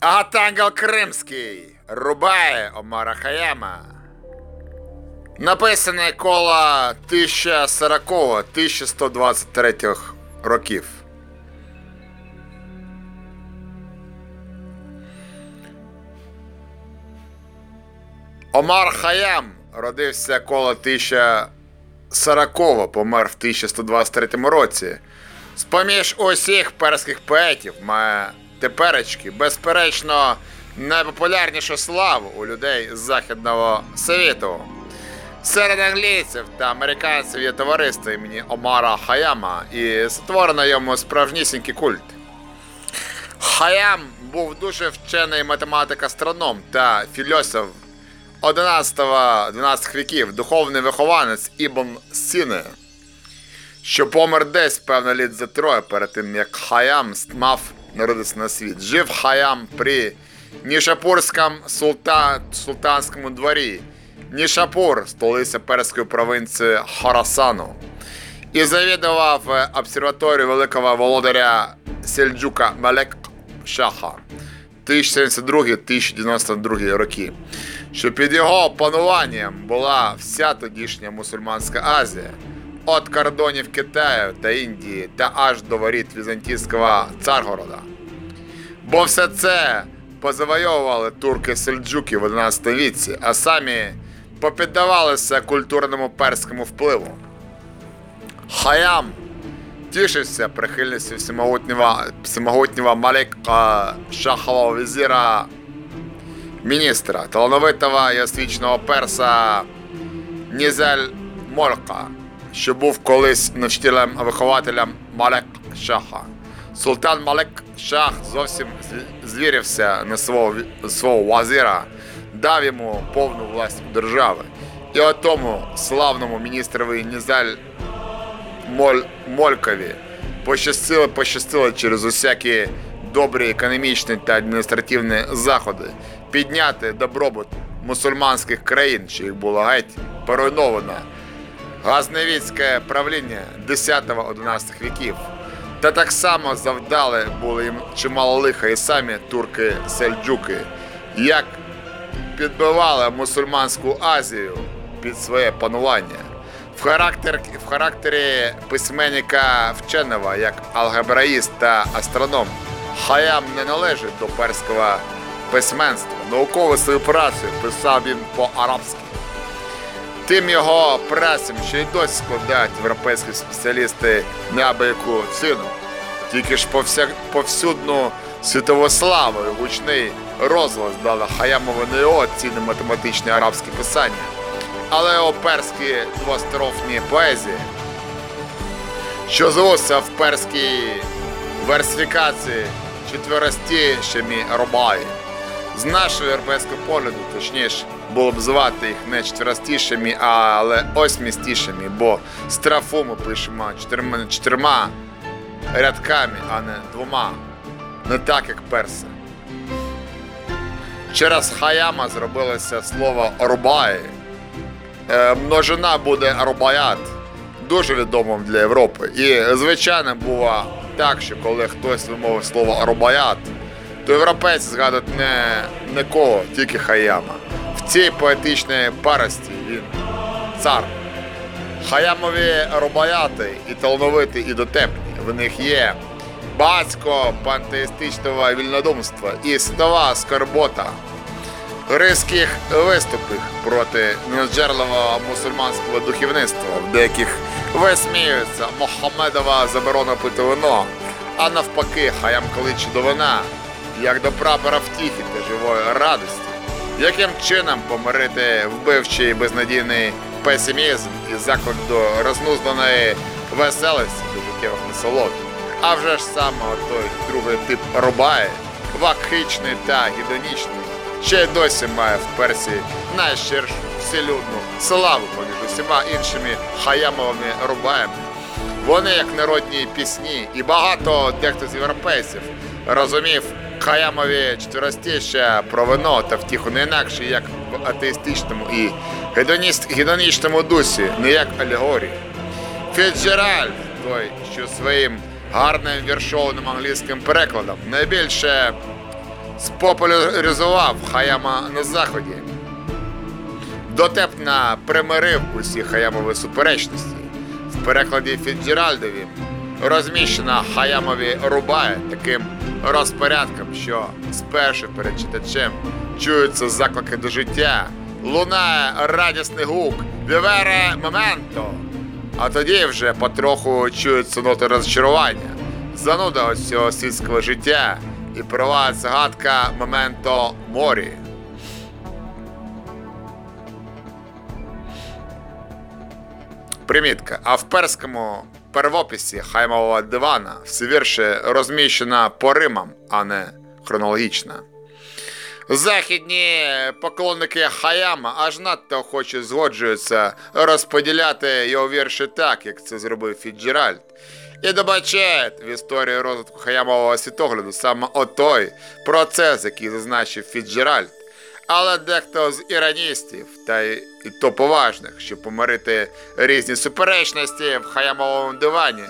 Агатангел Кримський рубає Омара Хаяма. Написаний коло 1040-1123 років. Омар Хаям родився коло 1040 помер в 1123 році. З-поміж усіх перських поетів має теперечки, безперечно, найпопулярнішу славу у людей з Західного світу. Серед англійців та американців є товариство імені Омара Хаяма і створено йому справжнісінький культ. Хаям був дуже вчений математик-астроном та філософ 11-12 віків, духовний вихованець Ібн Сіни, що помер десь певно літ за троє перед тим, як Хаям мав народитися на світ. Жив Хаям при Нішапурському султа... султанському дворі. Нішапур, столиця перської провінції Хорасану. І завідував е, обсерваторію великого володаря Сельджука Малек Шаха 1072-1092 роки, що під його пануванням була вся тодішня мусульманська Азія, від кордонів Китаю та Індії та аж до воріт Візантійського Царгорода. Бо все це позавойовували турки сельджуки в 11 віці, а самі попіддавалися культурному перському впливу. Хаям тішився прихильністю всемогутнього, всемогутнього Малика Шахового візира міністра, талановитого і освіченого перса Нізель Молька, що був колись навчителем вихователем Малек Шаха. Султан Малек Шах зовсім звірився на свого, свого вазира, дав йому повну власть держави. І отому славному міністрові Нізель Моль, Молькові пощастило, пощастило через усякі добрі економічні та адміністративні заходи підняти добробут мусульманських країн, що їх було геть поруйновано. Газневіцьке правління 10-11 віків. Та так само завдали були їм чимало лиха і самі турки-сельджуки, як підбивали мусульманську Азію під своє панування. В, характер, в характері письменника вченого, як алгебраїст та астроном, Хаям не належить до перського письменства. Наукову свою працю писав він по-арабськи. Тим його працям ще й досі складають європейські спеціалісти неабияку ціну. Тільки ж повсяк, повсюдну світову славу і гучний розголос дали Хаямову не його цінне математичне арабське писання, але його перські двострофні поезії, що звуться в перській версифікації четверостішими рубаї. З нашого європейського погляду, точніше, було б звати їх не четверостішими, але осьмістішими, бо страфу ми пишемо чотирма, чотирма рядками, а не двома. Не так, як перси. Через Хаяма зробилося слово рубаї. Е, множина буде рубаят, дуже відомим для Європи. І звичайно було так, що коли хтось вимовив слово рубаят, то європейці згадують не, не кого, тільки Хаяма. В цій поетичній парості він цар. Хаямові рубаяти і талановиті, і дотепні. В них є багатсько пантеїстичного вільнодумства і світова скорбота ризьких виступів проти незджерливого мусульманського духовництва, в деяких висміюється Мохамедова заборона пити вино, а навпаки, хаям кличе до вина, як до прапора втіхи та живої радості. Яким чином помирити вбивчий безнадійний песимізм і заклик до рознузданої веселості до життєвих насолод? А вже ж саме той другий тип рубає, вакхичний та гідонічний, ще й досі має в Персії найщиршу вселюдну славу поміж усіма іншими хаямовими рубаями. Вони як народні пісні, і багато дехто з європейців розумів Хаямові чотиростіща про вино та втіху не інакше, як в атеїстичному і гедонічному дусі, не як алегорії. Фіцджеральд, той, що своїм гарним віршованим англійським перекладом найбільше спопуляризував Хаяма на заході. Дотепно примирив усі хаямові суперечності. В перекладі Фіджеральдові розміщена хаямові рубає таким розпорядком, що спершу перед читачем чуються заклики до життя, лунає радісний гук, вівере моменто. А тоді вже потроху чуються ноти розчарування, зануда ось цього сільського життя і провадиться гадка моменто морі. Примітка. А в перському первописі Хаймового дивана всі вірші розміщена по римам, а не хронологічно. Західні поклонники Хаяма аж надто охоче згоджуються розподіляти його вірші так, як це зробив Фіджеральд. І добачають в історії розвитку Хаямового світогляду саме отой процес, який зазначив Фіджеральд. Але дехто з іраністів, та й то поважних, щоб помирити різні суперечності в хаямовому дивані,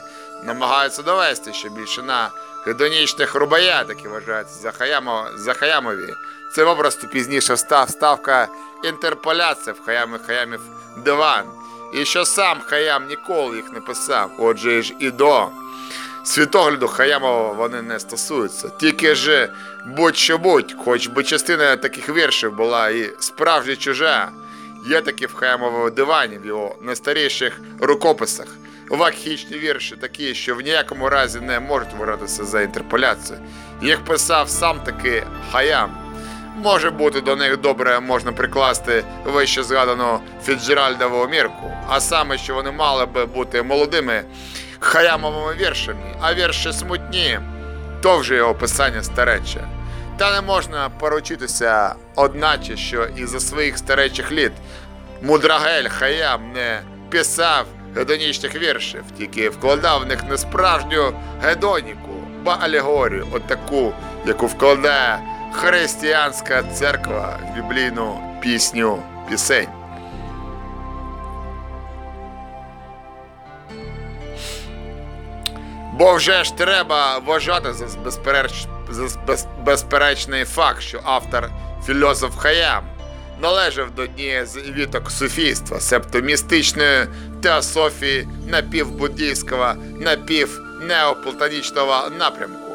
намагаються довести, що більшина гедонічних рубаят, які вважаються за, хаямо, за хаямові, це попросту пізніше став ставка інтерполяція в хаямі хаямів диван. І що сам хаям ніколи їх не писав, отже ж і до світогляду Хаямова вони не стосуються. Тільки ж будь-що будь, хоч би частина таких віршів була і справді чужа. Є такі в Хаямовому дивані в його найстаріших рукописах. Вакхічні вірші такі, що в ніякому разі не можуть вважатися за інтерполяцію. Їх писав сам таки Хаям. Може бути, до них добре можна прикласти вище згадану Фіджеральдову мірку, а саме, що вони мали би бути молодими хаямовими віршами, а вірші смутні, то вже його писання старече. Та не можна поручитися, одначе, що із-за своїх старечих літ Мудрагель Хаям не писав гедонічних віршів, тільки вкладав в них не справжню гедоніку, ба алегорію, отаку, яку вкладає християнська церква в біблійну пісню пісень. Бо вже ж треба вважати за безпереч... за без... безперечний факт, що автор філософ Хаям належав до однієї з віток суфійства, себто містичної теософії напівбуддійського, напівнеоплатонічного напрямку.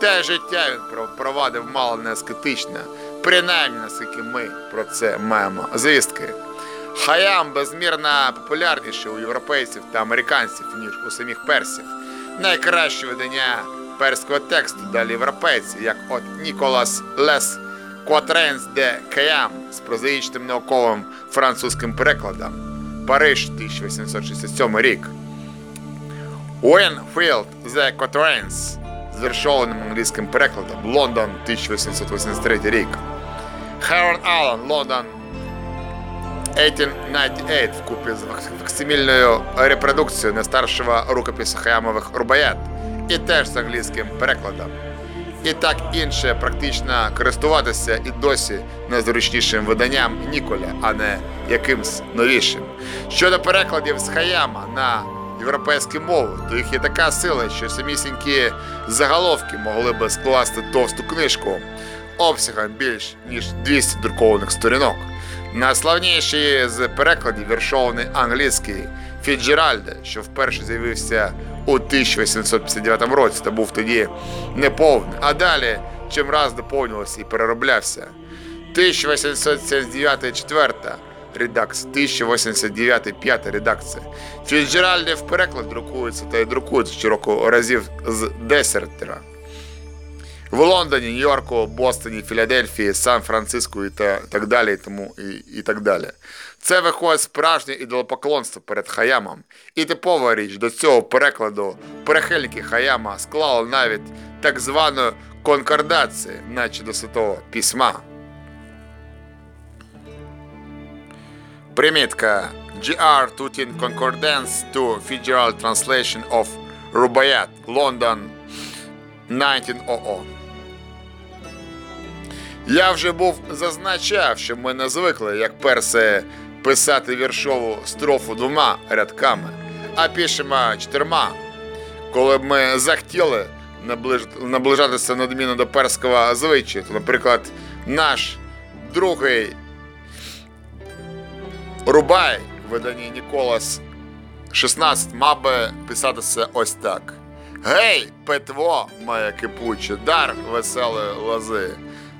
Те життя він провадив мало не аскетичне, принаймні наскільки ми про це маємо звістки. Хаям безмірно популярніший у європейців та американців, ніж у самих персів. Найкраще видання перського тексту далі європейці, як от Ніколас Les Quatrains de Khèyam з прозаїчним науковим французьким перекладом. Париж 1867 рік. Уінфілд The Quatrains з вершованим англійським перекладом Лондон 1883 рік. Херон Аллен Лондон 1898 вкупі з факсимільною репродукцією найстаршого рукопису Хаямових Рубаят і теж з англійським перекладом. І так інше практично користуватися і досі найзручнішим виданням Ніколя, а не якимсь новішим. Щодо перекладів з Хаяма на європейські мови, то їх є така сила, що самісінькі заголовки могли би скласти товсту книжку обсягом більш ніж 200 друкованих сторінок. Найславніший з перекладів віршований англійський Фіджеральде, що вперше з'явився у 1859 році та був тоді неповний, а далі чим раз доповнювався і перероблявся. 1879 четверта редакція, 1089 п'ята редакція. Фіджеральде в переклад друкується та й друкується щороку разів з десертера. В Лондоні, Нью-Йорку, Бостоні, Філадельфії, Сан-Франциско і та, так далі. І, тому, і, і так далі. Це виходить справжнє ідолопоклонство перед Хаямом. І типова річ до цього перекладу прихильники Хаяма склали навіть так звану конкордацію, наче до Святого Письма. Примітка GR Tutin Concordance to Fitzgerald Translation of Rubaiyat, London 1900. Я вже був зазначав, що ми не звикли, як перси, писати віршову строфу двома рядками, а пишемо чотирма. Коли б ми захотіли, наближ... наближатися надмінно до перського звичаю. То, наприклад, наш другий Рубай в виданні Ніколас 16 мав би писатися ось так. Гей, петво моє кипуче, дар веселої лози.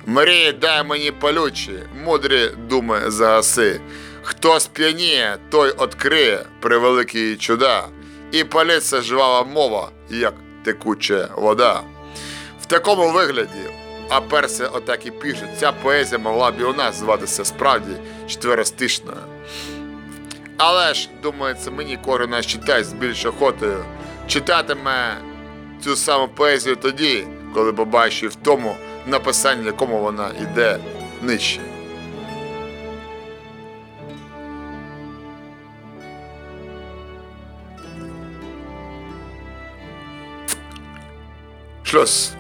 Мрії дай мені палючі, мудрі думи загаси. Хто сп'яніє, той откриє превеликі чуда, і палиться жвава мова, як текуча вода. В такому вигляді, а перси отак і пишуть, ця поезія могла б і у нас зватися справді четверостишною. Але ж, думається, мені кожен наш читач з більш охотою читатиме цю саму поезію тоді, коли побачить в тому написанні, якому вона йде нижче. Шлюз.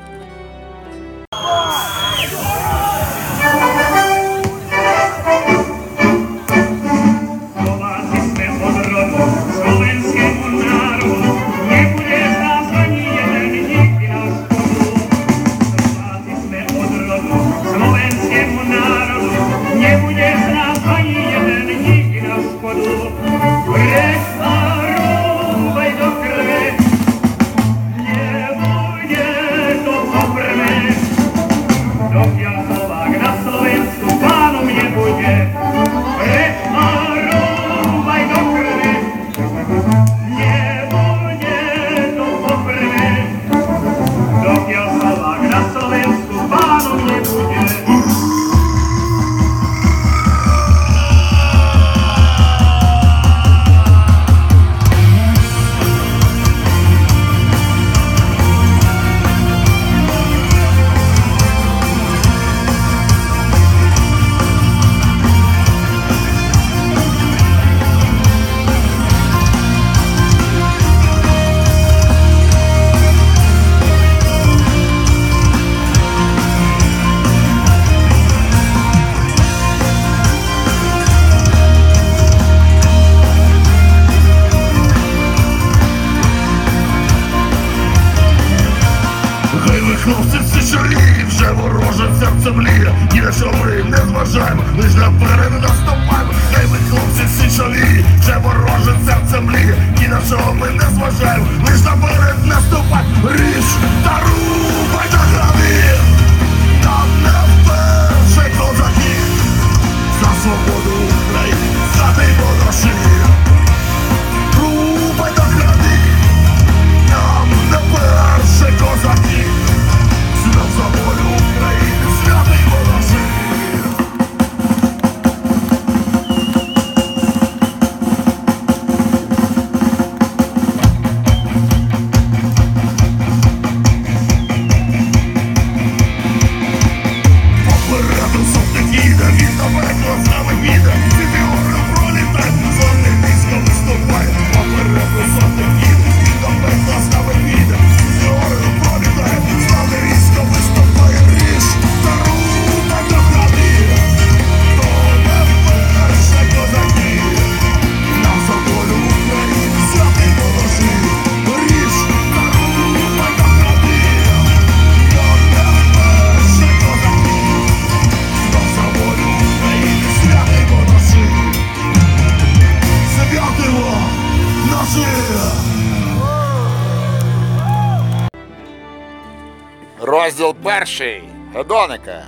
Гедоника.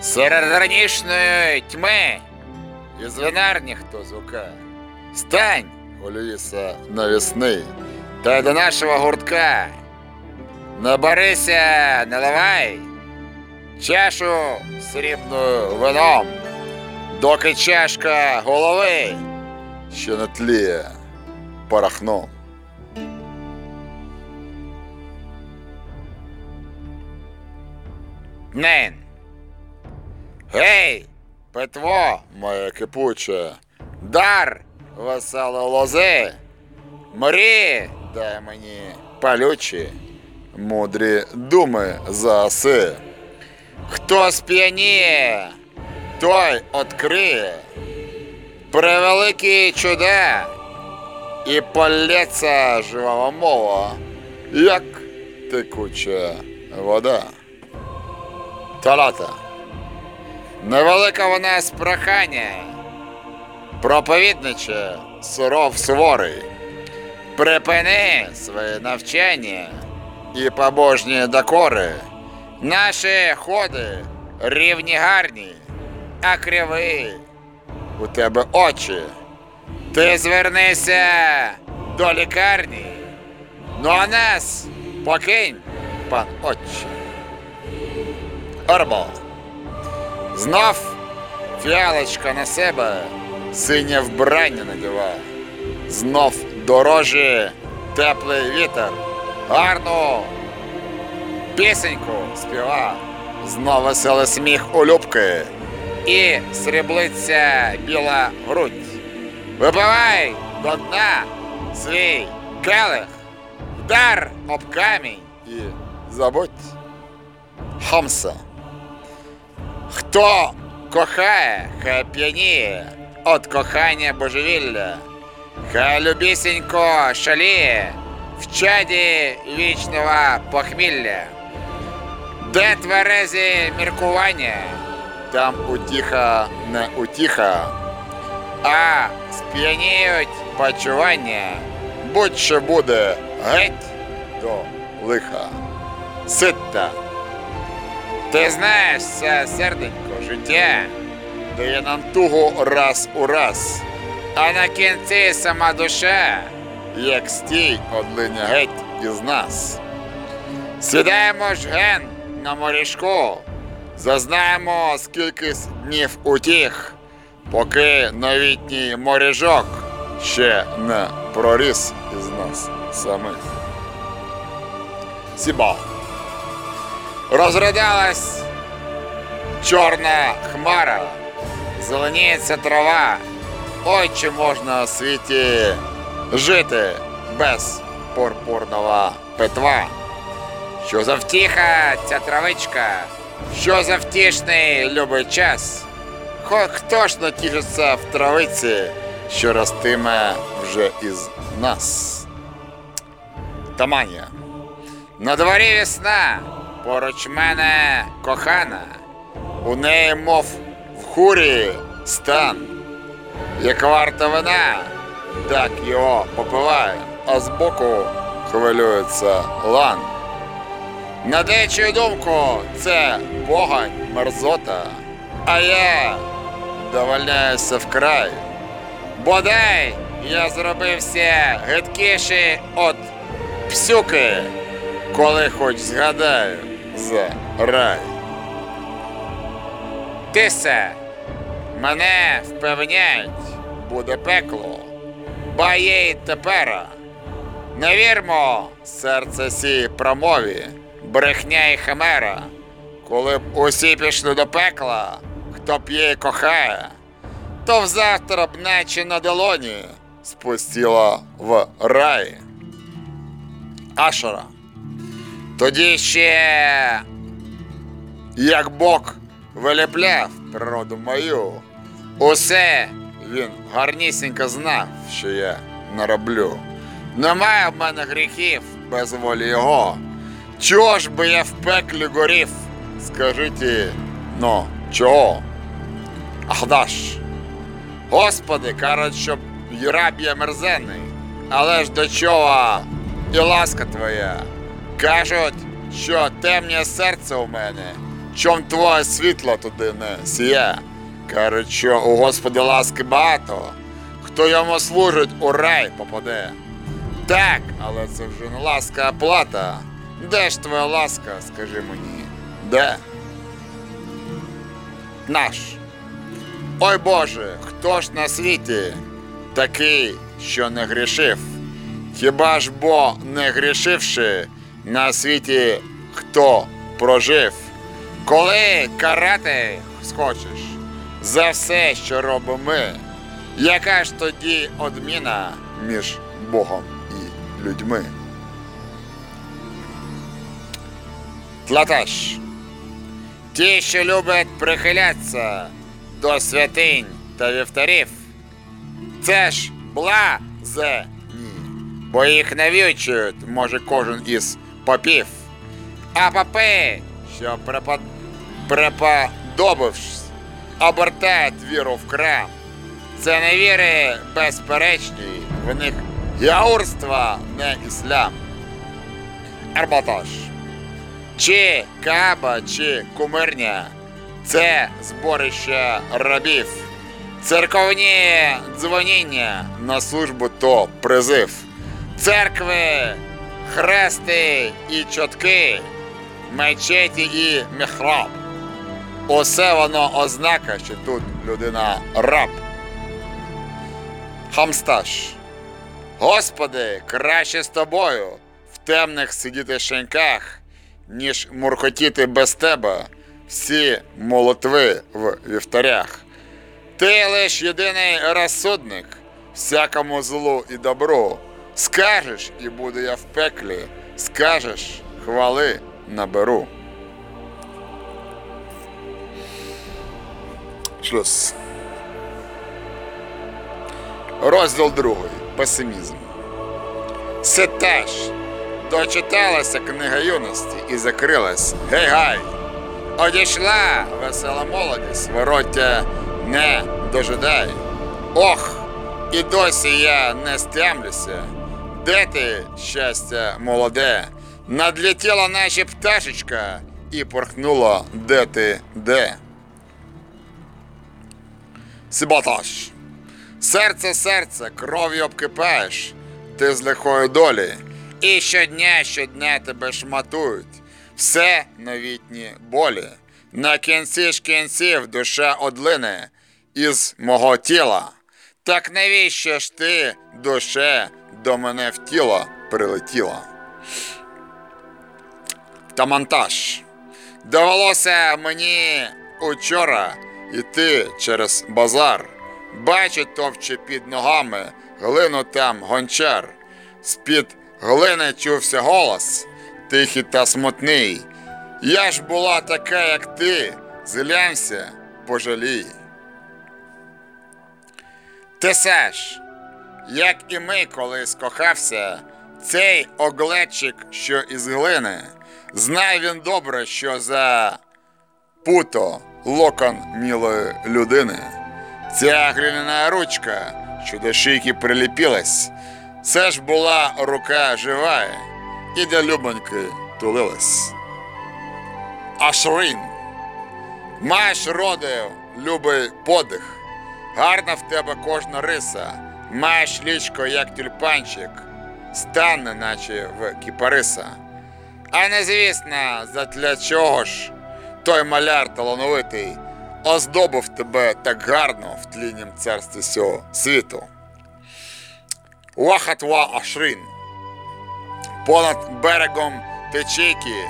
Серед ранішної тьми із винарні хто звука. Стань, Оліса, навісний, та й до нашого гуртка. Наберися, наливай чашу срібною вином, доки чашка голови ще не тліє порахном. Нин. Гей, петво моє кипуче, дар весело лози, мрії дай мені палючі, мудрі думи заси. Хто сп'яніє, той откриє превеликі чуда, і полється жива мова, як текуча вода. Талата. Невелика вона з прохання, проповідниче суров суворий. Припини своє навчання і побожні докори. Наші ходи рівні гарні, а криві у тебе очі. Ти звернися до лікарні. Ну а нас покинь, пан отче. Орбо. Знов фіалочка на себе синє вбрання надіває. Знов дорожі теплий вітер, гарну пісеньку співа, знов веселий сміх у любки і сріблиться біла грудь. Випивай до дна свій келих, вдар об камінь і забудь. Хамса. Хто кохає, хай п'яніє от кохання божевілля, хай любісінько шаліє в чаді вічного похмілля. Де тверезі міркування, там утіха не утіха, а сп'яніють почування, будь-що буде геть до лиха. Ситта. Ти знаєш це серденько життя, дає нам тугу раз у раз, а на кінці сама душа, як стій одлиня геть із нас. Сідаємо ж ген на морішку, зазнаємо скільки днів утіх, поки новітній моріжок ще не проріс із нас самих. Сібал. Розридалась чорна хмара, зеленіється трава. Ой, чи можна у світі жити без пурпурного петва? Що за втіха ця травичка? Що за втішний любий час? Хто ж натішиться в травиці, що ростиме вже із нас? Таманія. На дворі весна, поруч мене кохана, у неї, мов в хурі стан. Як варта вина, так його попиває, а збоку хвилюється лан. На дечу думку це погань, мерзота, а я довольняюся вкрай. Бодай я зробився гидкіший от псюки, коли хоч згадаю за рай. Тисе, мене впевняють, буде пекло, ба є й тепера. Не вірмо, серце сій промові, брехня і химера. Коли б усі пішли до пекла, хто п'є і кохає, то взавтра б наче на долоні спустила в рай. Ашера. Тоді ще, як Бог виліпляв природу мою, усе він гарнісінько знав, що я нароблю. Немає в мене гріхів без волі його. Чого ж би я в пеклі горів? Скажіть, ну, чого? Ахдаш. Господи, кажуть, що раб є мерзенний, але ж до чого і ласка твоя. Кажуть, що темне серце у мене, чом твоє світло туди не сіє. Кажуть, що у Господи ласки багато, хто йому служить, у рай попаде. Так, але це вже не ласка, а плата. Де ж твоя ласка, скажи мені? Де? Наш. Ой Боже, хто ж на світі такий, що не грішив? Хіба ж бо не грішивши на світі хто прожив? Коли карати схочеш за все, що робимо ми, яка ж тоді одміна між Богом і людьми? Тлаташ. Ті, що люблять прихилятися до святинь та вівтарів, це ж блазенівці. бо їх навічують, може, кожен із попів. А попи, що препод... преподобившись, обертають віру в крам. Це невіри безперечні, в них яурство не іслам. Арбатаж. Чи каба, чи кумирня це зборище рабів. Церковні дзвоніння на службу то призив. Церкви, хрести і чотки, мечеті і мехраб. Усе воно ознака, що тут людина раб. Хамсташ. Господи, краще з тобою в темних сидіти шинках, ніж муркотіти без тебе всі молитви в вівтарях. Ти лиш єдиний розсудник всякому злу і добру. Скажеш, і буду я в пеклі, скажеш, хвали наберу. Шлюз. Розділ другий. Песимізм. Це теж дочиталася книга юності і закрилась. Гей-гай! Одійшла весела молодість, вороття не дожидай. Ох, і досі я не стямлюся. Де ти, щастя молоде? Надлетіла наче пташечка і порхнула де ти де. Сиботаж. Серце, серце, кров'ю обкипаєш, ти з лихої долі, і щодня, щодня тебе шматують, все новітні болі. На кінці ж кінців душа одлине із мого тіла. Так навіщо ж ти, душе, до мене в тіло прилетіла? Та монтаж. Довелося мені учора йти через базар. Бачу, товче під ногами глину там гончар. З-під глини чувся голос, тихий та смутний. Я ж була така, як ти, зглянься, пожалій. Ти Саш, як і ми колись кохався, цей оглечик, що із глини, знає він добре, що за путо локон мілої людини. Ця глиняна ручка, що до шийки приліпілась, це ж була рука жива, і до любоньки тулилась. Ашрин, маєш родив, любий подих, гарна в тебе кожна риса, маєш лічко, як тюльпанчик, стане, наче в кіпариса. А незвісно, задля чого ж той маляр талановитий оздобив тебе так гарно в тліннім царстві сього світу. Вахатва Ашрин. Понад берегом течійки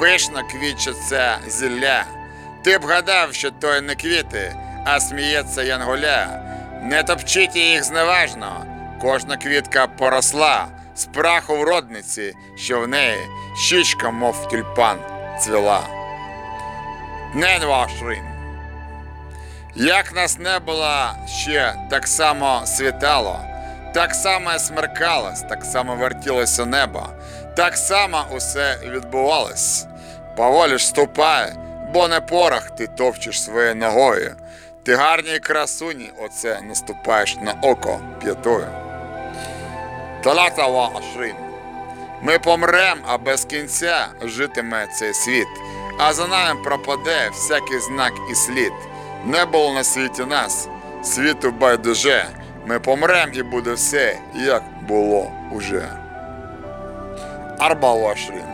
пишно квітчиться зілля. Ти б гадав, що то не квіти, а сміється янголя. Не топчіть їх зневажно, кожна квітка поросла з праху в родниці, що в неї щічка, мов тюльпан, цвіла. Ненва Ашрин. Як нас не було ще так само світало, так само смеркалось, так само вертілося небо, так само усе відбувалось. Поволі ж ступай, бо не порох ти товчиш своєю ногою. Ти гарній красуні оце наступаєш на око п'ятою. Талатава Ашрин. Ми помрем, а без кінця житиме цей світ, а за нами пропаде всякий знак і слід. Не було на світі нас, світу байдуже. Ми помрем і буде все, як було уже. Арбалашрін.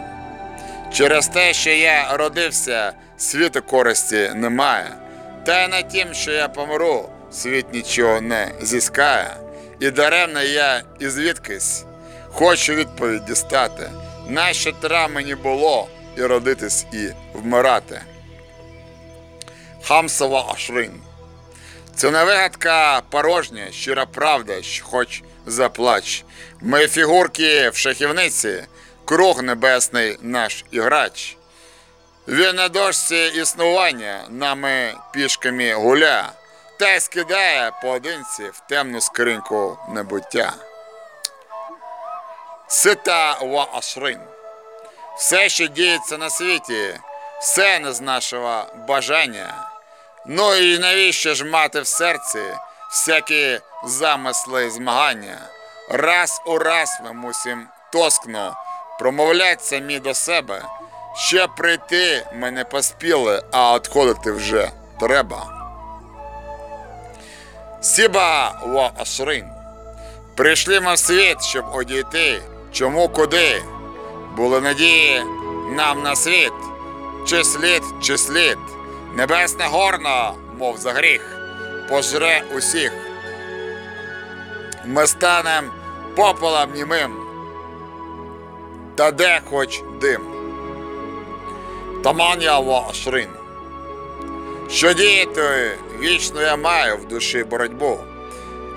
Через те, що я родився, світу користі немає. Та й на тім, що я помру, світ нічого не зіскає. І даремно я і звідкись хочу відповідь дістати. Нащо тра мені було і родитись, і вмирати. Хамсова Ашрин. Це не вигадка порожня, щира правда, що хоч заплач. Ми фігурки в шахівниці, круг небесний наш іграч. Він на дошці існування нами пішками гуля, та й скидає поодинці в темну скриньку небуття. Сита ва ашрин. Все, що діється на світі, все не з нашого бажання. Ну і навіщо ж мати в серці всякі замисли і змагання? Раз у раз ми мусим тоскно промовлять самі до себе. Ще прийти ми не поспіли, а відходити вже треба. Сіба ва ашрин. Прийшли ми в світ, щоб одійти. Чому куди? Були надії нам на світ, чи слід, чи слід. Небесне горно, мов за гріх, пожре усіх. Ми станем попелом німим, та де хоч дим. Таман я ашрин. Що діяти, вічно я маю в душі боротьбу.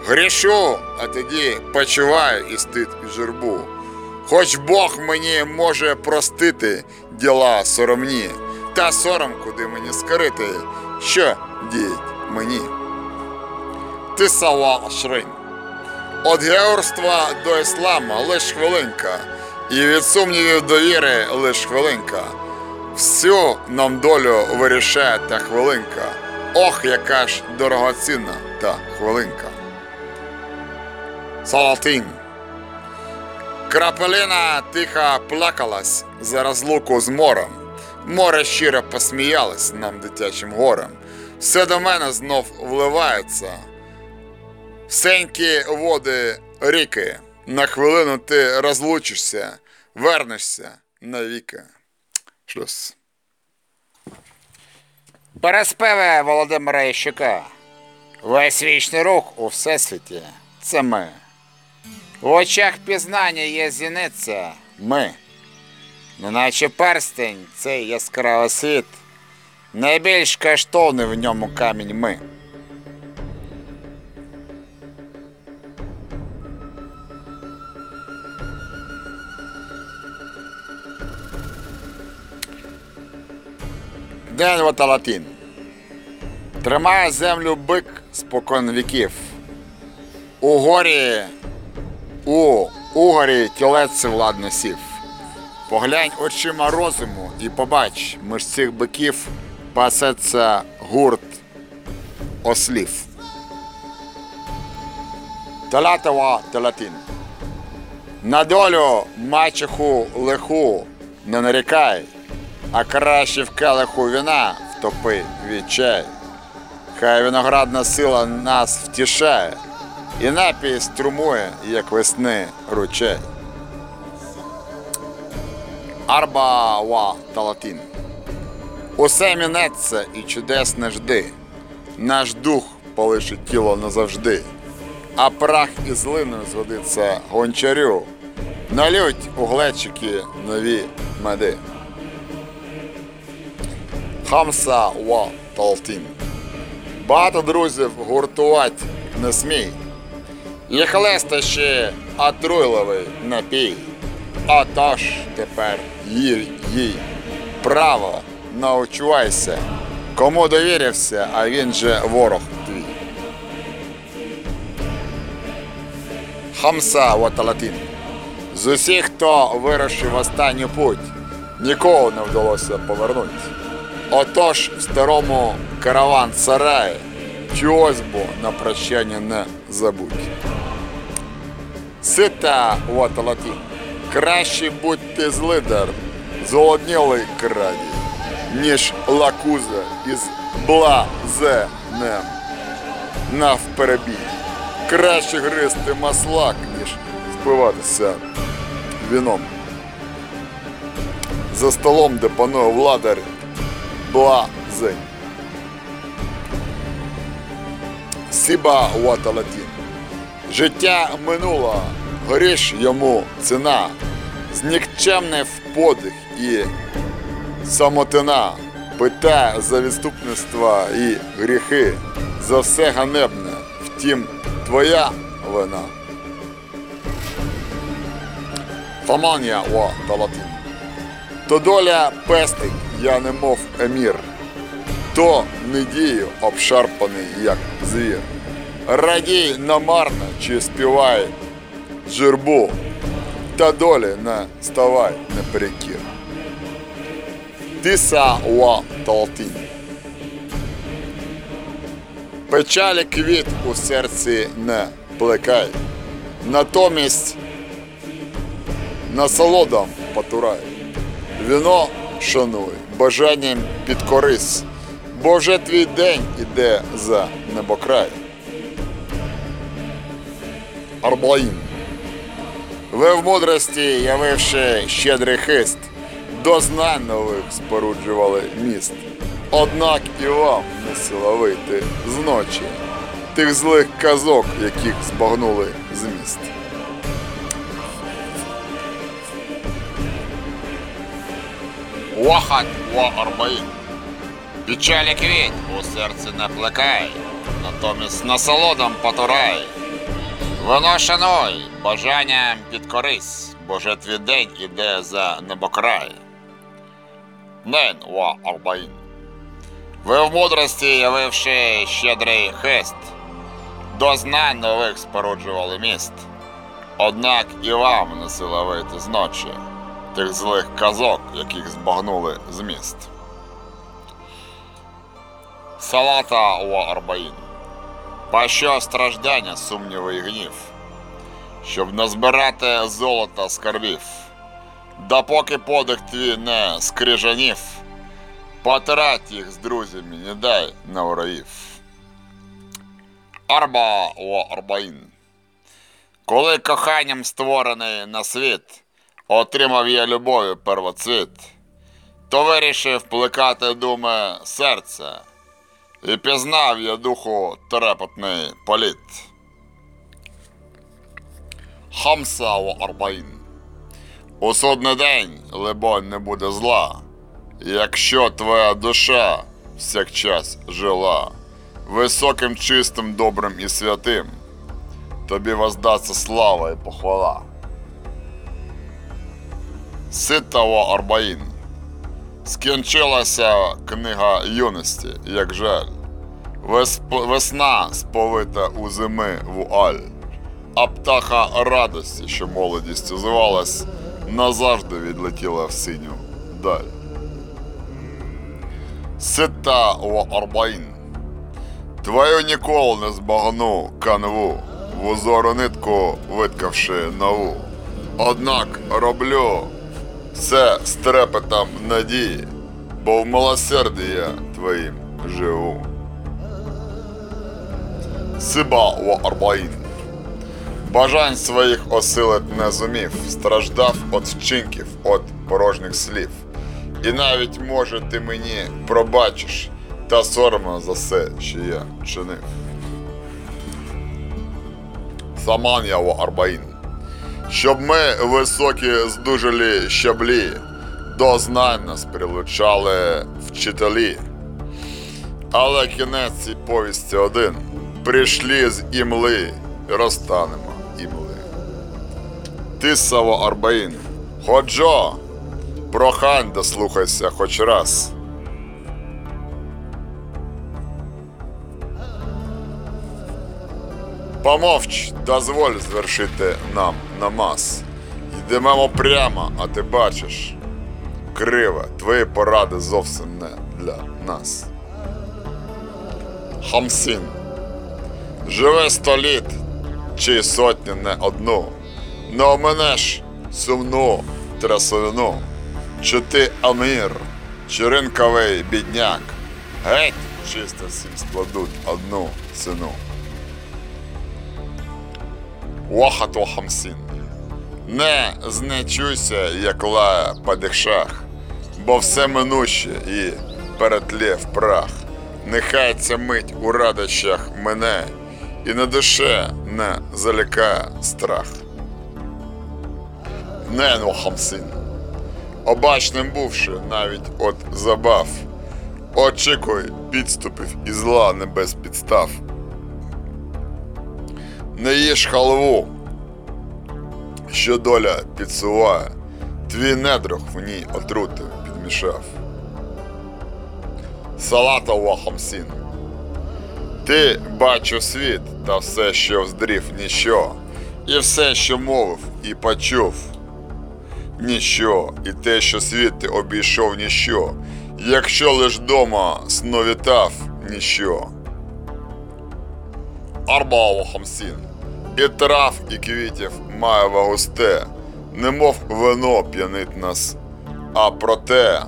Грішу, а тоді почуваю і стид, і журбу. Хоч Бог мені може простити діла соромні, та сором куди мені скрити, що діють мені. Ти сава Ашрин. От георства до іслама лиш хвилинка, і від сумнівів до віри лиш хвилинка. Всю нам долю вирішає та хвилинка. Ох, яка ж дорогоцінна та хвилинка. Салатин. Крапелина тихо плакалась за розлуку з морем. Море щиро посміялось нам дитячим горем. Все до мене знов вливається. Всенькі води ріки. На хвилину ти розлучишся, вернешся навіки. Шлюз. Переспеве Володимира Ящука. Весь вічний рух у всесвіті це ми. В очах пізнання є зіниця ми. Неначе перстень цей яскравий світ. Найбільш каштовний в ньому камінь ми. День Ваталатин. Тримає землю бик спокон віків. У горі, у угорі тілець владно сів. Поглянь очима розуму і побач, між цих биків пасеться гурт ослів. Талатова Талатин. На долю мачеху лиху не нарікай, а краще в келиху вина втопи відчай. Хай виноградна сила нас втішає, і напій струмує, як весни ручей. Арба ва талатин. Усе мінеться і чудес не жди. Наш дух полишить тіло назавжди, а прах із линою зводиться гончарю. Налють у глечики нові меди. Хамса ва Талтін. Багато друзів гуртувати не смій. І хлеста ще отруйливий напій. Отож тепер їй, їй право научувайся. Кому довірився, а він же ворог твій. Хамса Ваталатин. З усіх, хто вирушив останню путь, нікого не вдалося повернути. Отож старому караван сараї чогось бо на прощання не забудь. Сита Ваталатин. Краще будь ти злидар, зголоднілий краді, ніж лакуза із блазенем навперебій. Краще гризти маслак, ніж впиватися віном. За столом, де панує владар, блазень. Сіба Уаталатін. Життя минуло, горіш йому ціна, знікчемне в подих і самотина, питає за відступництва і гріхи, за все ганебне, втім, твоя вина. Фаманія о Талатин. То доля пестить, я немов емір, то недію обшарпаний, як звір. Радій намарно чи співай журбу, та долі не ставай не перекір. Тиса ва Талтін. Печалі квіт у серці не плекай, натомість насолодом потурай. Віно шануй, бажанням підкорись, бо вже твій день іде за небокрай. Арбаїн. Ви в мудрості, явивши щедрий хист, до знань нових споруджували міст. Однак і вам не сила вийти з ночі тих злих казок, яких збагнули зміст. Вахат ва арбаїн. Печалі квіть у серці не плекай, натомість насолодом потурай. Воно шануй, бажанням бо вже твій день іде за небокрай. Нен арбаїн. Ви в мудрості, явивши щедрий хист, до знань нових споруджували міст. Однак і вам не сила вийти з ночі тих злих казок, яких збагнули зміст. Салата ва арбаїн. Пощо страждання, сумніви і гнів, щоб назбирати золота скарбів, допоки подих твій не скрижанів, потрать їх з друзями, не дай на ураїв. Арба ва арбаїн. Коли коханням створений на світ, отримав я любов'ю первоцвіт, то вирішив плекати думи серця, і пізнав я духу трепетний політ. Хамса ва арбаїн. У судний день, либонь, не буде зла, якщо твоя душа всякчас жила високим, чистим, добрим і святим, тобі воздасться слава і похвала. Ситава Арбаїн. Скінчилася книга юності, як жаль. Весна сповита у зими вуаль, а птаха радості, що молодістю звалась, назавжди відлетіла в синю даль. Сита ва Арбаїн. Твою ніколи не збагну канву, в узору нитку виткавши нову. Однак роблю все з трепетом надії, бо в милосерді я твоїм живу. Сиба ва Арбаїн. Бажань своїх осилить не зумів, страждав від вчинків, від порожніх слів. І навіть, може, ти мені пробачиш та соромно за все, що я чинив. Саман я ва Арбаїн. Щоб ми високі здужалі щаблі, до знань нас прилучали вчителі. Але кінець цій повісті один. Прийшли з імли, розтанемо імли. Ти, Саво Арбаїн, ходжо, прохань дослухайся хоч раз. Помовч, дозволь звершити нам намаз. Йдемо прямо, а ти бачиш. Криво, твої поради зовсім не для нас. Хамсін. Живе сто літ, чи сотні не одну. Не оменеш сумну трясовину. Чи ти амір, чи ринковий бідняк. Геть, чисто всім складуть одну ціну. Вахату хамсін. Не знечуйся, як лає падишах, бо все минуще і перетлє прах. Нехай ця мить у радощах мене, і на душе не залякає страх. Нену хамсін. Обачним бувши навіть от забав, очікуй підступів і зла не без підстав. Не їж халву, що доля підсуває, твій недруг в ній отрути підмішав. Салатова хамсін. Ти бачу світ та все, що вздрів ніщо, і все, що мовив і почув, ніщо, і те, що світ ти обійшов ніщо, якщо лиш дома сновітав ніщо. Арбава Хамсін. І трав, і квітів має вагусте, немов вино п'янить нас. А проте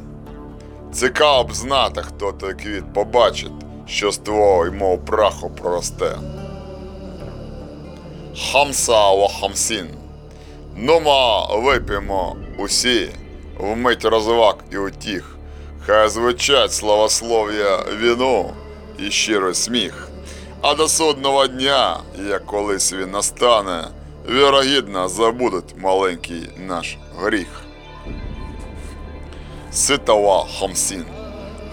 цікаво б знати, хто той квіт побачить, що з твого мов праху проросте. Хамса ва Хамсін. Нума вип'ємо усі, вмить розваг і утіх. Хай звучать славослов'я віну і щирий сміх. А до судного дня, як колись він настане, вірогідно забудуть маленький наш гріх. Ситова Хамсін.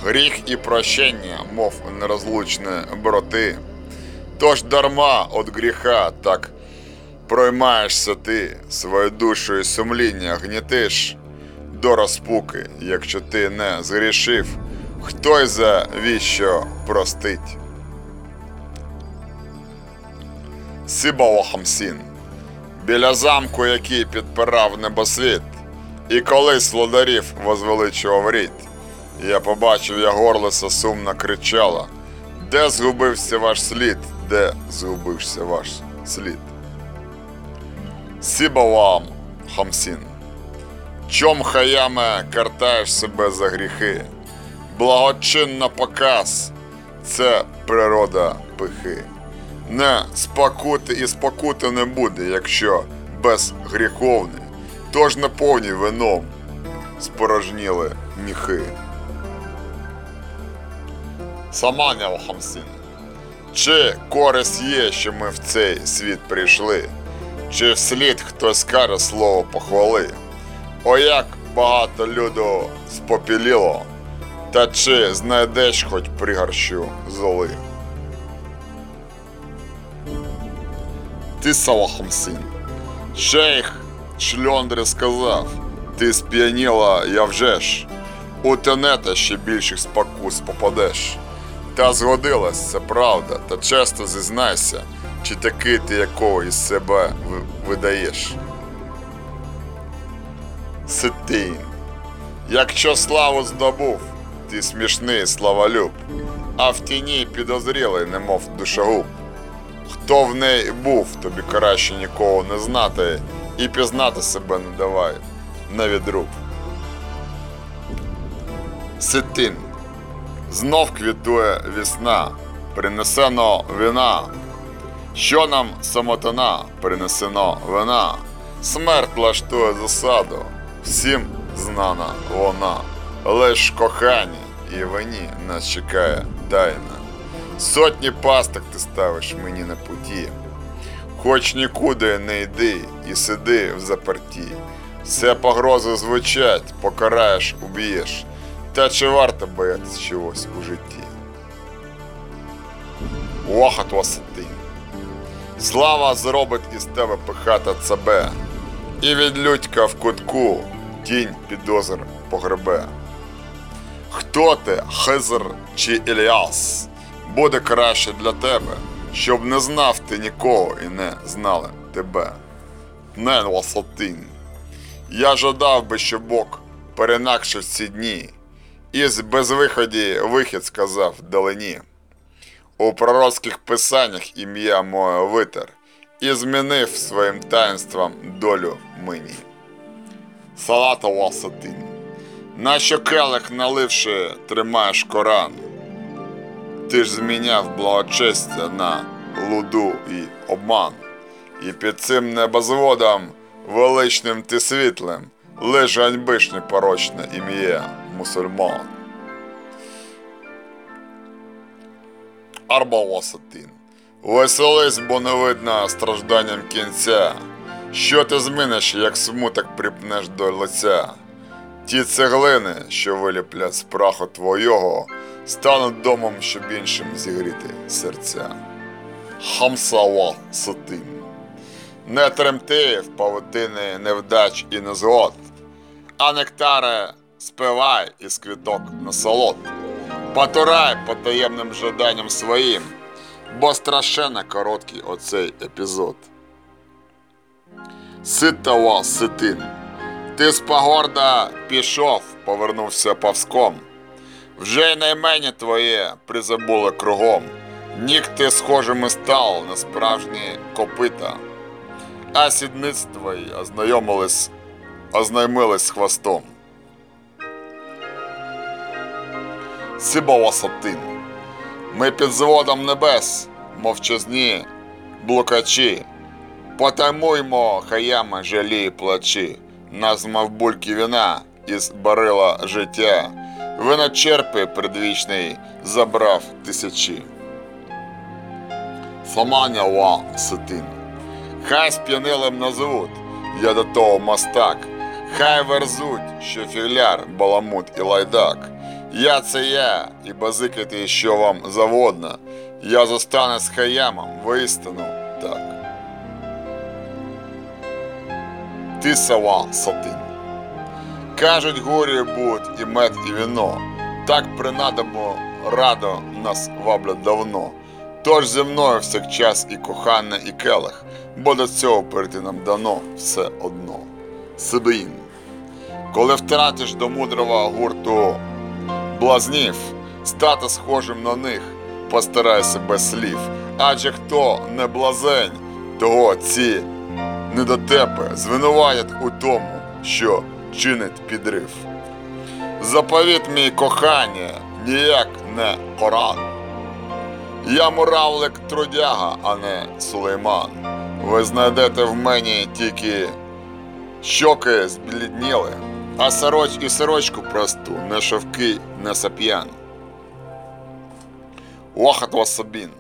Гріх і прощення, мов нерозлучні брати. Тож дарма от гріха так проймаєшся ти, свою душу і сумління гнітиш до розпуки, якщо ти не згрішив, хто й за віщо простить. Сибава Хамсін. Біля замку, який підпирав небосвіт, і колись владарів возвеличував рід. Я побачив, як горлиса сумно кричала, де згубився ваш слід, де згубився ваш слід. Сибавам Хамсін. Чом хаяме картаєш себе за гріхи? Благочинно показ це природа пихи не спокути і спокути не буде, якщо безгріховне, тож наповні вином спорожніли міхи. Сама Хамсин. Чи користь є, що ми в цей світ прийшли, чи вслід хтось скаже слово похвали? О, як багато люду спопіліло, та чи знайдеш хоч пригорщу золих? 59. Шейх Шльондри сказав, ти сп'яніла, я вже ж, у тенета ще більших спокус попадеш. Та згодилась, це правда, та чесно зізнайся, чи такий ти якого із себе видаєш. Ситин. Якщо славу здобув, ти смішний славолюб, а в тіні підозрілий, немов душогуб. Хто в неї був, тобі краще нікого не знати і пізнати себе не давай на відруб. Ситин. Знов квітує весна, принесено вина. Що нам самотина принесено вина? Смерть влаштує засаду, всім знана вона. Лиш кохані і вині нас чекає тайна. Сотні пасток ти ставиш мені на путі. Хоч нікуди не йди і сиди в заперті. Все погрози звучать, покараєш, уб'єш. Та чи варто боятись чогось у житті? Вахат васити. Слава зробить із тебе пихата цабе, і від людька в кутку тінь підозр погребе. Хто ти, Хизр чи Іліас? Буде краще для тебе, щоб не знав ти нікого і не знали тебе. Нен васатин. Я жадав би, щоб Бог перенакшив ці дні, із безвиході вихід сказав вдалині. У пророцьких писаннях ім'я моє витер і змінив своїм таїнством долю мені. Салата васатин. Нащо келих наливши, тримаєш Коран. Ти ж зміняв благочестя на луду і обман. І під цим небозводом величним ти світлим, лиш ганьбиш непорочне ім'я мусульман. Арбавасатин. Веселись, бо не видно стражданням кінця. Що ти зміниш, як смуток припнеш до лиця? Ті цеглини, що виліплять з праху твого, стануть домом, щоб іншим зігріти серця. Хамсава сатин. Не тремти в павутини невдач і незгод, а нектаре спивай із квіток насолод. Потурай потаємним жаданням своїм, бо страшенно короткий оцей епізод. Ситава ситин. Ти з погорда пішов, повернувся повзком. Вже й наймення твоє призабуло кругом. Нігти схожими став на справжні копита, а сідниць твої ознайомились, ознайомились з хвостом. Сибова сатин. Ми під зводом небес, мовчазні блукачі. Потаймуймо хаями жалі плачі. Нас мав бульки вина із барила життя. Виночерпи предвічний забрав тисячі. Саманява ситин. Хай сп'янилим назвуть, я до того мастак. Хай верзуть, що фігляр, баламут і лайдак. Я це я, і базикати, що вам заводно. Я зостане з хаямом, воістину Ти сова сатин. Кажуть, горі будуть і мед, і віно. Так принадимо радо нас ваблять давно. Тож зі мною всякчас і кохання, і келих, бо до цього перейти нам дано все одно. Сибиїн. Коли втратиш до мудрого гурту блазнів, стати схожим на них, постарайся без слів. Адже хто не блазень, того ці недотепи звинуватять у тому, що чинить підрив. Заповіт мій кохання ніяк не Коран. Я муравлик трудяга, а не сулейман. Ви знайдете в мені тільки щоки зблідніли, а сороч і сорочку просту, не шовки, не сап'ян. Охат васабін.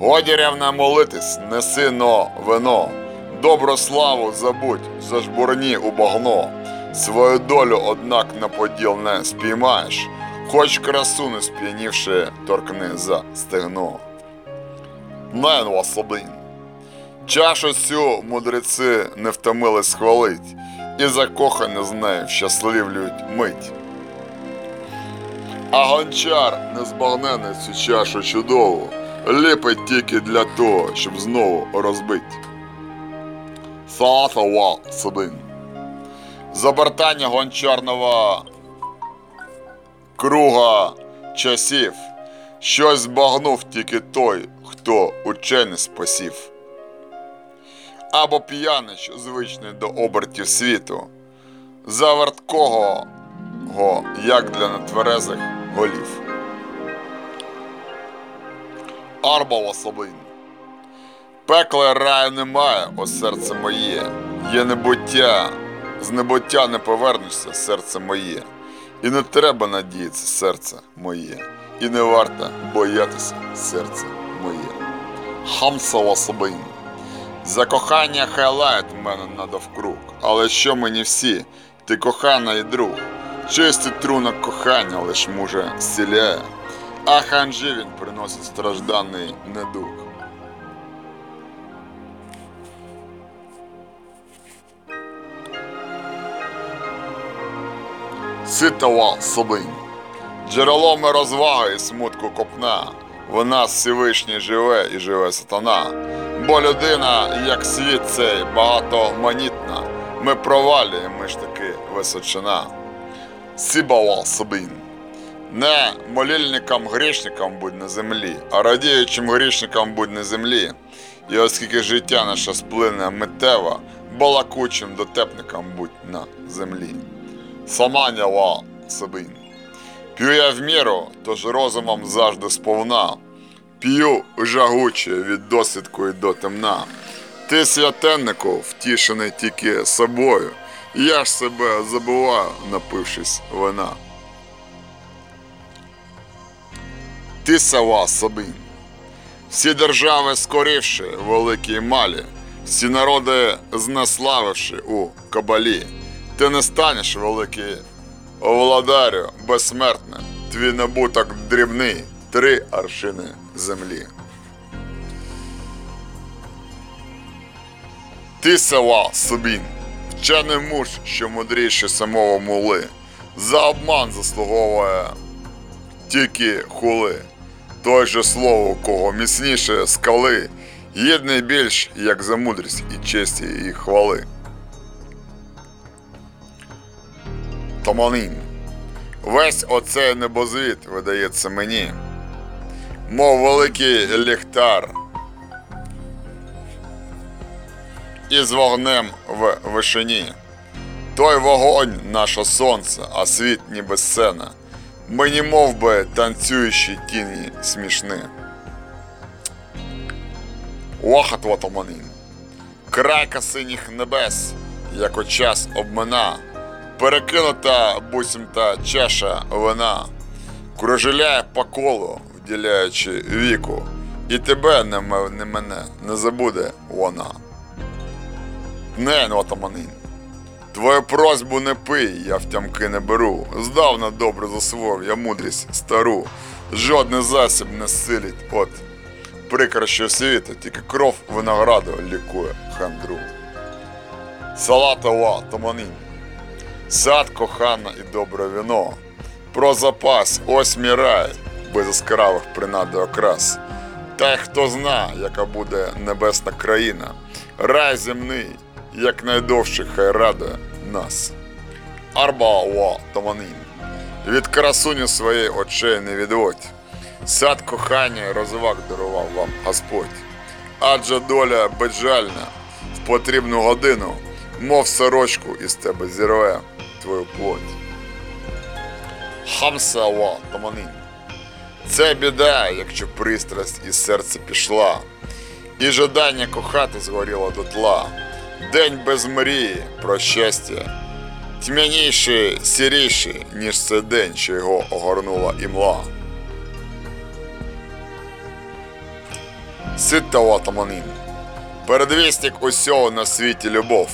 Годі ревне молитись, неси но вино. Добру славу забудь, зажбурні у багно. Свою долю, однак, на поділ не спіймаєш, хоч красу не сп'янівши, торкни за стегно. Нен васабін. Чашу цю мудреці не втомились хвалить, і закохані з нею щасливлюють мить. А гончар незбагнений цю чашу чудову, ліпить тільки для того, щоб знову розбить. Салатова сабин. Забертання гончарного круга часів. Щось збагнув тільки той, хто учений спасів. Або п'янич, звичний до обертів світу, заверткого, як для нетверезих голів. Арбова Собин. Пекла раю немає, о серце моє, є небуття, з небуття не повернешся, серце моє. І не треба надіятися, серце моє, і не варто боятися, серце моє. Хамсова Собин. За кохання хай лають мене надовкруг, але що мені всі, ти кохана і друг. Чистий трунок кохання лиш муже зціляє, а ханжі він приносить стражданий недуг. Ситова Собинь. Джерелом розваги і смутку копна. В нас Всевишній живе і живе сатана. Бо людина, як світ цей, багатоманітна. Ми провалюємо, ми ж таки височина. Сибава Собин. Не молільникам грішникам будь на землі, а радіючим грішникам будь на землі. І оскільки життя наше сплине миттєво, балакучим дотепникам будь на землі. Саманява Собин. П'ю я в міру, тож розумом завжди сповна. П'ю жагуче від досвідку і до темна. Ти, святеннику, втішений тільки собою. Я ж себе забуваю, напившись вина. Ти сова Собин. Всі держави скорівши великі й малі, всі народи знеславивши у кабалі. Ти не станеш великий Володарю безсмертне, твій набуток дрібний, три аршини землі. Ти села Собін, вчений муж, що мудріше самого мули, за обман заслуговує тільки хули. Той же слово, кого міцніше скали, гідний більш, як за мудрість і честі і хвали. Томанин. Весь оцей небозвіт видається мені, мов великий ліхтар із вогнем в вишині. Той вогонь наше сонце, а світ ніби сцена. Мені мов би танцюючі тіні смішні. Вахат ватоманин. Крайка синіх небес, як у час обмина, перекинута буцімта чаша вина, кружеляє по колу, вділяючи віку, і тебе не, не мене не забуде вона. Не, ватаманин. Твою просьбу не пий, я втямки не беру. Здавна добре засвоїв я мудрість стару. Жодний засіб не силить от прикращого світу, тільки кров винограду лікує хандру. Салатова томанин. Сад кохана і добре віно. Про запас, ось мій рай, без яскравих принад і окрас. Та хто зна, яка буде небесна країна. Рай земний, як найдовший хай радує нас. Арбауа Томанин. Від красуні своєї очей не відводь. Сад кохання і розваг дарував вам Господь. Адже доля безжальна в потрібну годину, мов сорочку із тебе зірве твою плоть. Хамсава Томанин. Це біда, якщо пристрасть із серця пішла, і жадання кохати згоріло дотла. День без мрії про щастя, тьмяніший, сіріший, ніж цей день, що його огорнула імла. Ситтава Таманин. Передвістник усього на світі любов.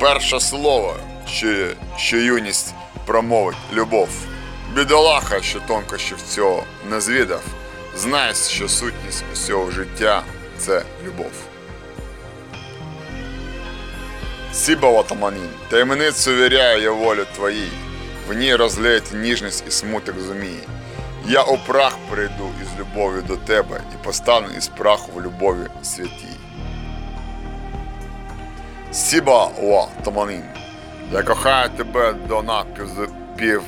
Перше слово, що, що юність промовить любов. Бідолаха, що тонкощів цього не звідав, знає, що сутність усього життя це любов. Сібава Таманін, таємницю віряю я волю твоїй, в ній розлеють ніжність і смуток зумії. Я у прах прийду із любов'ю до тебе і постану із праху в любові святій. Сіба Ва Таманін, я кохаю тебе до напів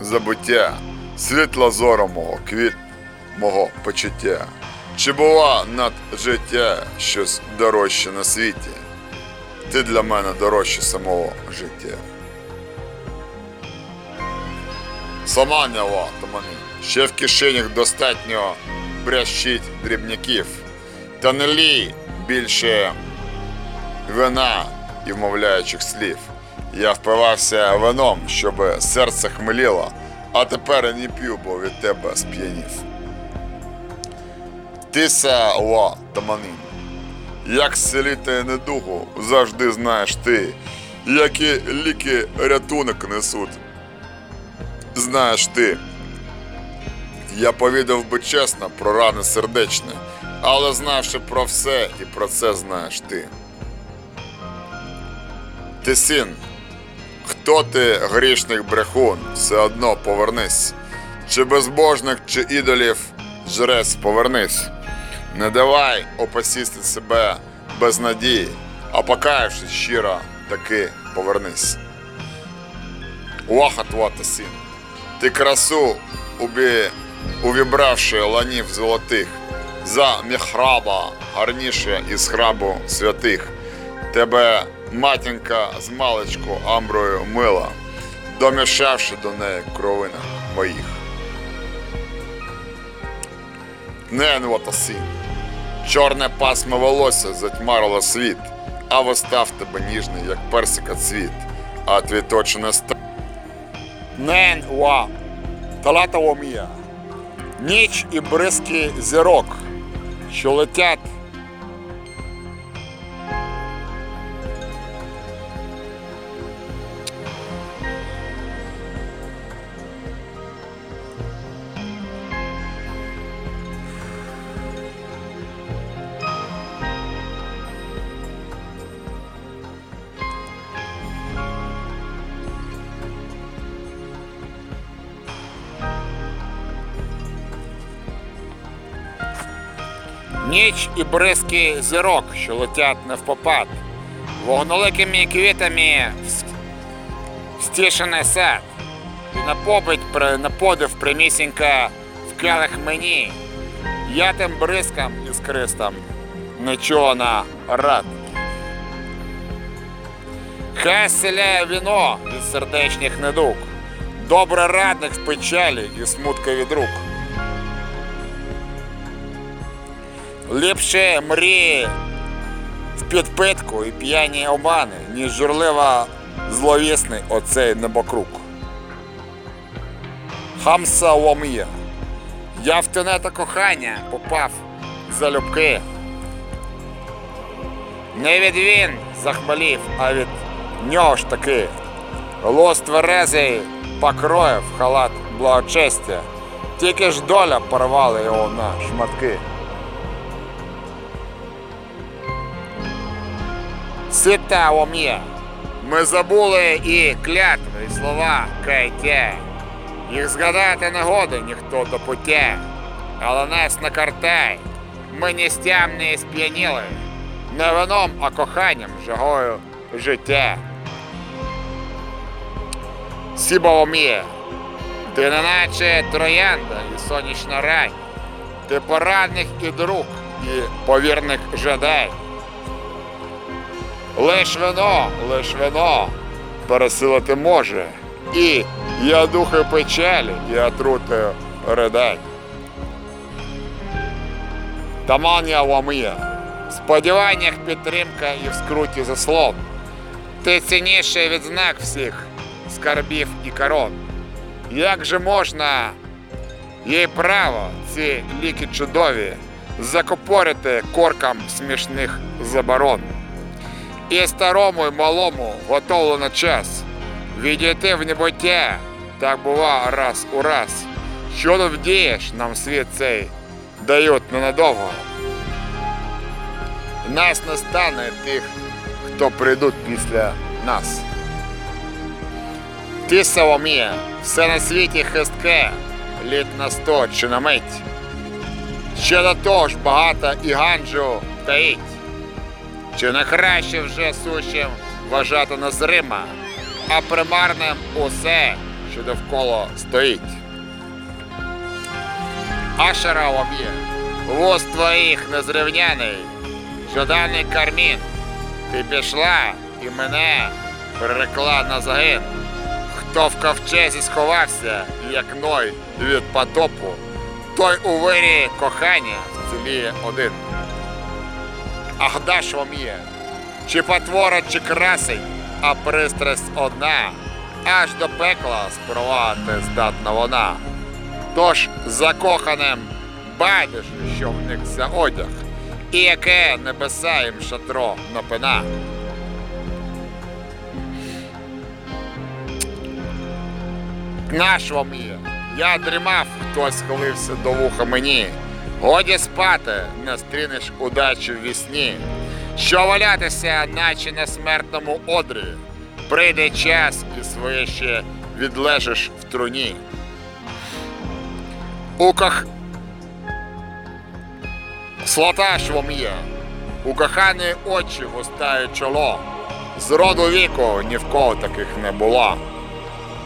забуття, світла зору мого, квіт мого почуття. Чи бува над життя щось дорожче на світі? Ти для мене дорожче самого життя. Сама нява Таманін. Ще в кишенях достатньо брящить дрібняків. Та не лій більше вина і вмовляючих слів. Я впивався вином, щоб серце хмеліло, а тепер не п'ю, бо від тебе сп'янів. Тиса ва таманин. Як зцілити недугу, завжди знаєш ти, які ліки рятунок несуть. Знаєш ти. Я повідав би чесно про рани сердечні, але знавши про все і про це знаєш ти. Ти син, хто ти грішних брехун, все одно повернись. Чи безбожник, чи ідолів жрець повернись. Не давай опосісти себе без надії, а покаявшись щиро, таки повернись. Уаха твата син, ти красу убі... увібравши ланів золотих, за міхраба гарніше із храбу святих. Тебе матінка з маличку амброю мила, домішавши до неї кровина моїх. Ненвота син, чорне пасмо волосся затьмарило світ, а востав тебе ніжний, як персика цвіт, а твій точно ста. Нен ва, талата мія, ніч і бризки зірок, що летять бризки зірок, що летять не в попад, вогноликими квітами Стішений сад. І на попить при- на подив прямісінька в келих мені. Я тим бризкам іскристам нічого на рад. Хай селяє віно від сердечних недуг, добре радник в печалі і смутка від рук. Ліпше мрії в підпитку і п'яні обмани, ніж журлива зловісний оцей небокруг. Хамса Ломія. Я в тенета кохання попав залюбки. Не від він захмелів, а від нього ж таки. Лос тверезий покроїв халат благочестя. Тільки ж доля порвала його на шматки. Сита ом'я. Ми забули і клятви, і слова каяття. Їх згадати не годен ніхто до пуття, але нас не картай. Ми не сп'яніли, не вином, а коханням жагою життя. Сібовомія, ти неначе троянда і сонячна рай, ти порадник і друг, і повірник жадай. Лиш вино, лиш вино пересилити може. І я духи печалі, і отрути ридань. Таманія ломия. В сподіваннях підтримка і в скруті заслон. Ти цінніший від знак всіх скарбів і корон. Як же можна їй право ці ліки чудові закопорити коркам смішних заборон? І старому, і малому готовлено час відійти в небуття, так бува раз у раз. Що не вдієш, нам світ цей дають ненадовго. Нас не стане тих, хто прийдуть після нас. Ти, Соломія, все на світі хистке, літ на сто чи на мить. Ще до того ж багато і ганджу таїть. Чи не краще вже сущим вважати незрима, а примарним усе, що довкола стоїть. Ашера об'є, воз твоїх незрівняний, жаданий кармін. Ти пішла і мене прирекла на загин. Хто в ковчезі сховався, як ной від потопу, той у вирі кохання вціліє один. Ах даш вам є, чи потвора, чи красень, а пристрасть одна, аж до пекла спровати здатна вона. Тож закоханим байдуже, що в них за одяг, і яке небеса їм шатро напина. Наш вам є. Я дрімав, хтось схилився до вуха мені. Годі спати, не стрінеш удачі в вісні. Що валятися, наче на смертному одрі. Прийде час і своє ще відлежиш в труні. У кох... Слота ж вам є. У коханої очі густає чоло. З роду віку ні в кого таких не було.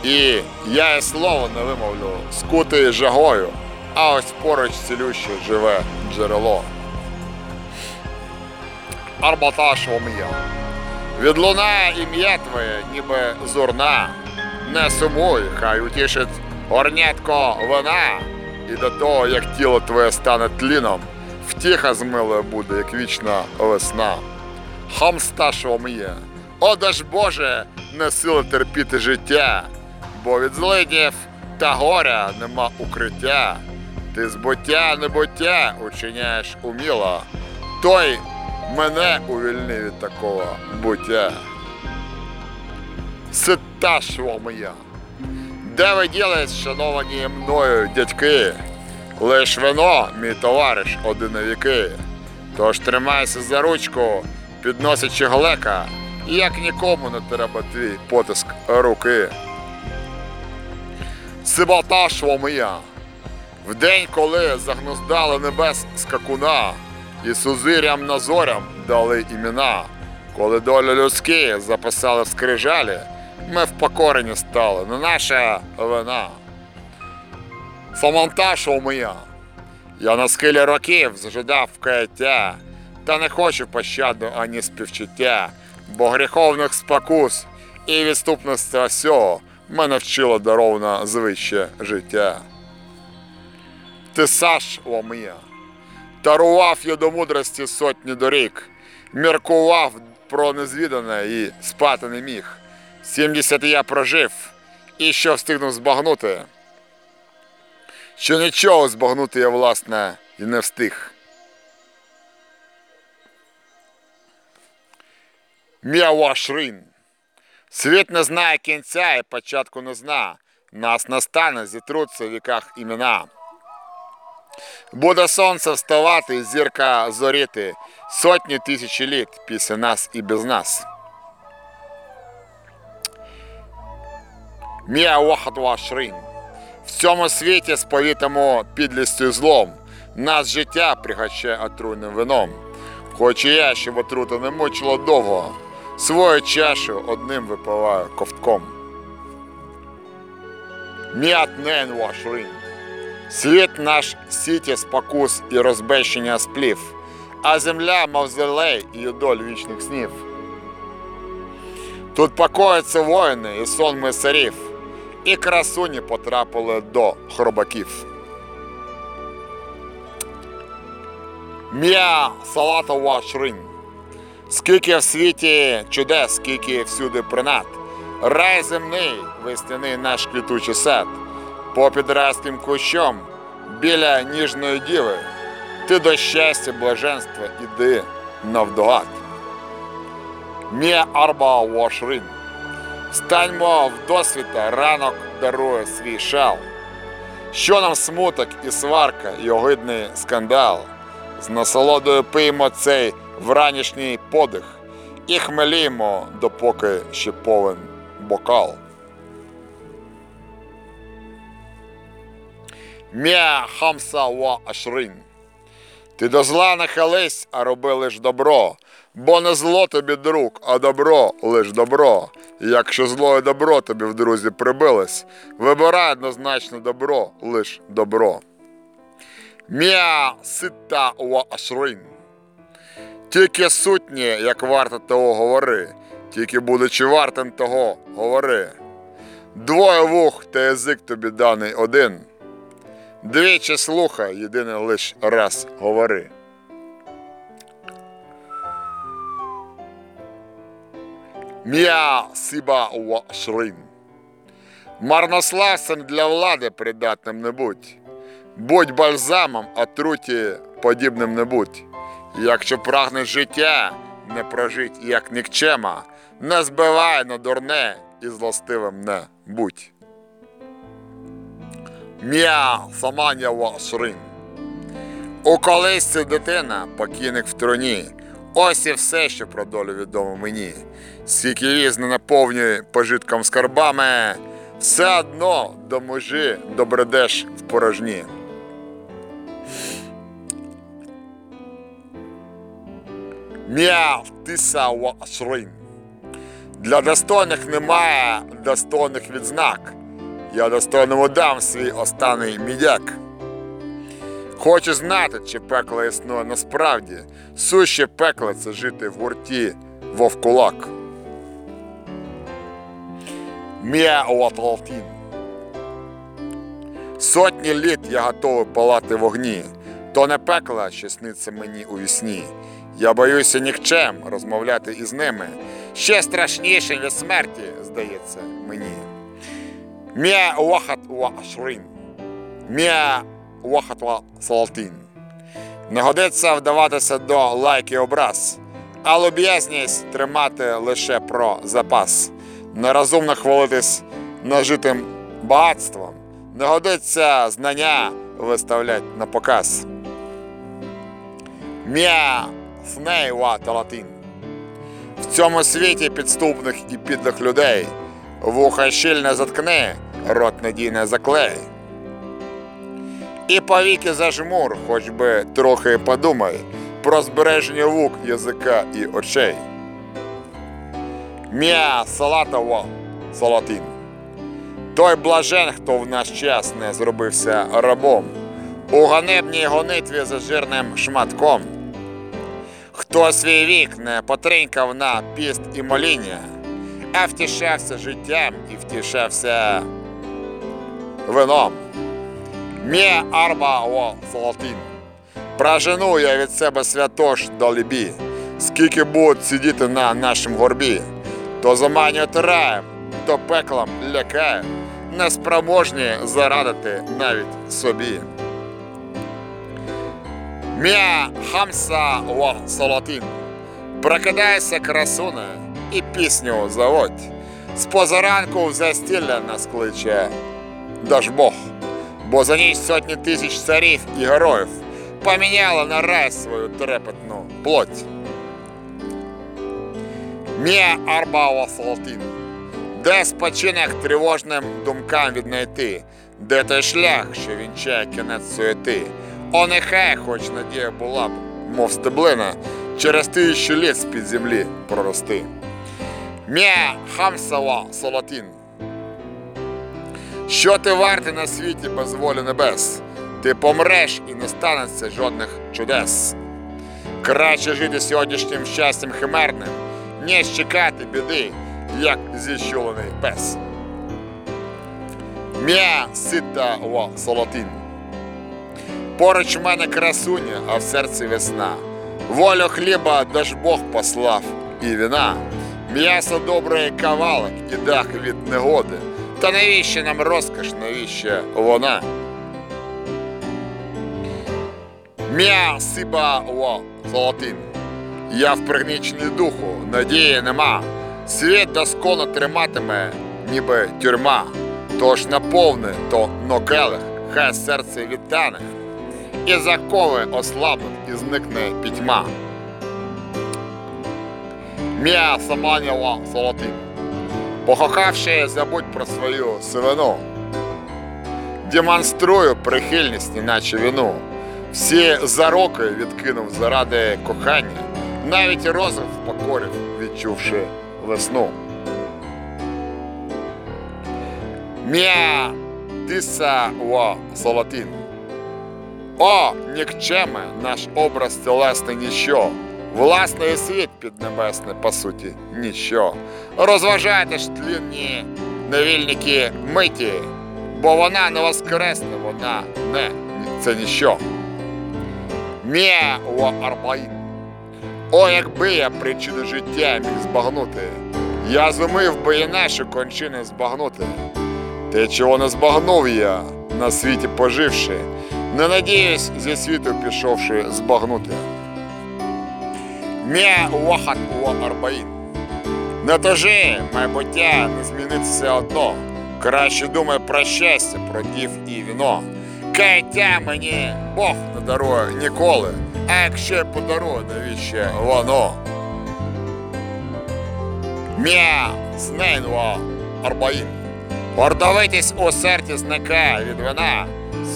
І я і слово не вимовлю, скутий жагою, а ось поруч цілюще живе джерело. Арбаташ омія. Відлунає ім'я твоє, ніби зурна. Не сумуй, хай утішить горнятко вина. І до того, як тіло твоє стане тліном, втіха змилою буде, як вічна весна. Хамсташ омія. О, даж Боже, не сила терпіти життя, бо від злиднів та горя нема укриття. Ти збуття небуття учиняєш уміло, той мене увільни від такого буття. Сита моя. Де ви ділись, шановані мною дядьки? Лиш вино, мій товариш, один віки. Тож тримайся за ручку, підносячи глека, як нікому не треба твій потиск руки. Сибота моя. В день, коли загнуздали небес скакуна, і сузирям на зорям дали імена, коли доля людські записали в скрижалі, ми впокорені стали, не наша вина. Самонтаж у моя. Я на схилі років зажидав каяття, та не хочу пощаду ані співчуття, бо гріховних спокус і відступництва всього мене вчило даровне звище життя. Ти Саш, о моя, дарував я до мудрості сотні доріг, міркував про незвідане і спати не міг. Сімдесят я прожив, і що встигнув збагнути, що нічого збагнути я, власне, і не встиг. Міавашрин. Світ не знає кінця і початку не зна. Нас настане, зітруться в віках імена. Буде сонце вставати, зірка зоріти сотні тисячі літ після нас і без нас. Мія Вахатва Шрин. В цьому світі сповітимо підлістю злом. Нас життя пригаче отруйним вином. Хочу я, щоб отрута не мучила довго. Свою чашу одним випиваю ковтком. Міат нен Вашрин. Світ наш сіті спокус і розбещення сплів, а земля мавзолей і юдоль вічних снів. Тут покояться воїни і сон месарів, і красуні потрапили до хробаків. М'я салатова шрин. Скільки в світі чудес, скільки всюди принад. Рай земний, весняний наш квітучий сад. Попід райським кущом, біля ніжної діви, ти до щастя, блаженства іди навдогад. Мія арба вошрин. Станьмо в досвіта, ранок дарує свій шал. Що нам смуток і сварка, і огидний скандал. З насолодою пиймо цей вранішній подих і хмелімо, допоки ще повен бокал. Мя хамса ва ашрин. Ти до зла не хились, а роби лиш добро, бо не зло тобі друг, а добро лиш добро. Якщо зло і добро тобі в друзі прибились, вибирай однозначно добро, лиш добро. Мя сита ва ашрин. Тільки сутні, як варто того говори, тільки будучи вартим того говори. Двоє вух та язик тобі даний один. Двічі слухай, єдине лиш раз говори. М'я сіба шрин. Марнославцем для влади придатним не будь. Будь бальзамом, отруті подібним не будь. Якщо прагнеш життя, не прожить як нікчема, не збивай на дурне і злостивим не будь. М'я саманєва шрин. У колисці дитина, покійник в троні. Ось і все, що про долю відомо мені. Скільки не наповнює пожитком скарбами, все одно до межі добредеш в порожні. М'яв тиса ва. Для достойних немає достойних відзнак. Я достойному дам свій останній мідяк. Хочу знати, чи пекло існує насправді. Суще пекло це жити в гурті вовкулак. Мія Уатлалтін. Сотні літ я готовий палати вогні. То не пекло, що сниться мені у вісні. Я боюся нікчем розмовляти із ними. Ще страшніше від смерті, здається мені. Мія вахат ва ашрин. Мія вахат ва салтин. Не годиться вдаватися до лайки образ, а люб'язність тримати лише про запас. Нерозумно хвалитись нажитим багатством. Не годиться знання виставлять на показ. Мія сней ва талатин. В цьому світі підступних і підлих людей вуха щільне заткни, рот надійне заклей. І повіки зажмур, хоч би трохи подумай про збереження вук, язика і очей. М'я салатова Солотин. Той блажен, хто в наш час не зробився рабом, у ганебній гонитві за жирним шматком. Хто свій вік не потринькав на піст і моління, а втішався життям і втішався вином. Мє арба о золотин. Прожену я від себе святош до лібі, скільки будуть сидіти на нашім горбі, то заманюють раєм, то пеклом лякає, неспроможні зарадити навіть собі. Мія хамса о солотин. Прокидайся, красуне, і пісню заводь. З позаранку в застілля нас кличе Дажбог, бо за ніч сотні тисяч царів і героїв поміняли на рай свою трепетну плоть. Мія арбава солотин. Де спочинок тривожним думкам віднайти, де той шлях, що вінчає кінець суєти. О, нехай хоч надія була б, мов стеблина, через тисячу літ з-під землі прорости. Мія хамсава солотин. Що ти вартий на світі без волі небес? Ти помреш і не станеться жодних чудес. Краще жити сьогоднішнім щастям химерним, ніж чекати біди, як зіщулений пес. М'я сита о солотин. Поруч мене красуня, а в серці весна. Волю хліба даж Бог послав і вина. М'ясо добре кавалок і дах від негоди. Та навіщо нам розкош, навіщо вона? М'я сиба о золотин. Я в пригніченні духу, надії нема. Світ досконо триматиме, ніби тюрма. Тож наповни то нокелих, хай серце відтане, і закови ослабнуть, і зникне пітьма. М'я саманяла золотин. Похохавши, забудь про свою сивину. Демонструю прихильність, неначе вину. Всі зароки відкинув заради кохання, навіть розум покорив, відчувши весну. М'я тиса во солотин. О, нікчеме, наш образ тілесний ніщо. Власний світ піднебесний, по суті, ніщо. Розважайте ж тлінні невільники миті, бо вона не воскресне, вона не це ніщо. Мє о арбаїн. О, якби я причини життя міг збагнути, я зумив би і наші кончини збагнути. Те, чого не збагнув я, на світі поживши, не надіюсь зі світу пішовши збагнути. Мє вахат о арбаїн. Не тожи, майбуття не змінить все одно. Краще думай про щастя, про дів і віно. Каяття мені Бог не дарує ніколи, а якщо подарує, навіщо воно? М'я знейнва арбаїн. Гордовитість у серці зникає від вина.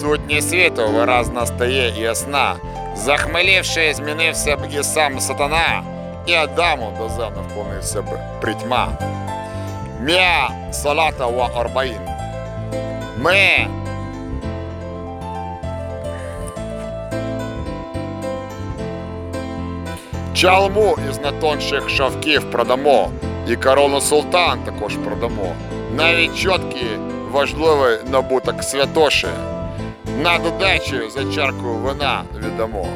Сутні світу виразно стає ясна. Захмелівши, змінився б і сам сатана, і Адаму до землі вклонився б притьма. М'я салата ва арбаїн. Ми Чалму із натонших шовків продамо, і корону султан також продамо. Навіть чоткі важливий набуток святоші. На додачу за чарку вина віддамо.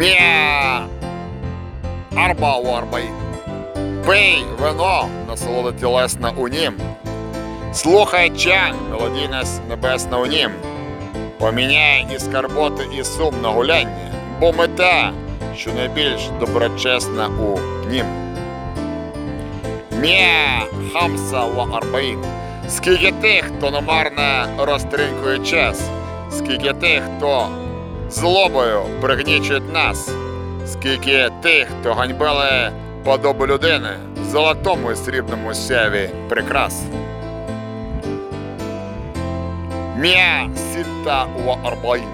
Мя арба у арбаїн. Пий вино, насолода тілесна у нім. Слухай чан, мелодійність небесна у нім. Поміняй і скарботи, і сум на гуляння, бо мета, що найбільш доброчесна у нім. М'я хамса ва арбаїн. Скільки тих, хто намарне розтринкує час, скільки тих, хто злобою пригнічують нас, скільки тих, хто ганьбили подобу людини в золотому і срібному сяві прикрас. М'я сіта ва арбаїн.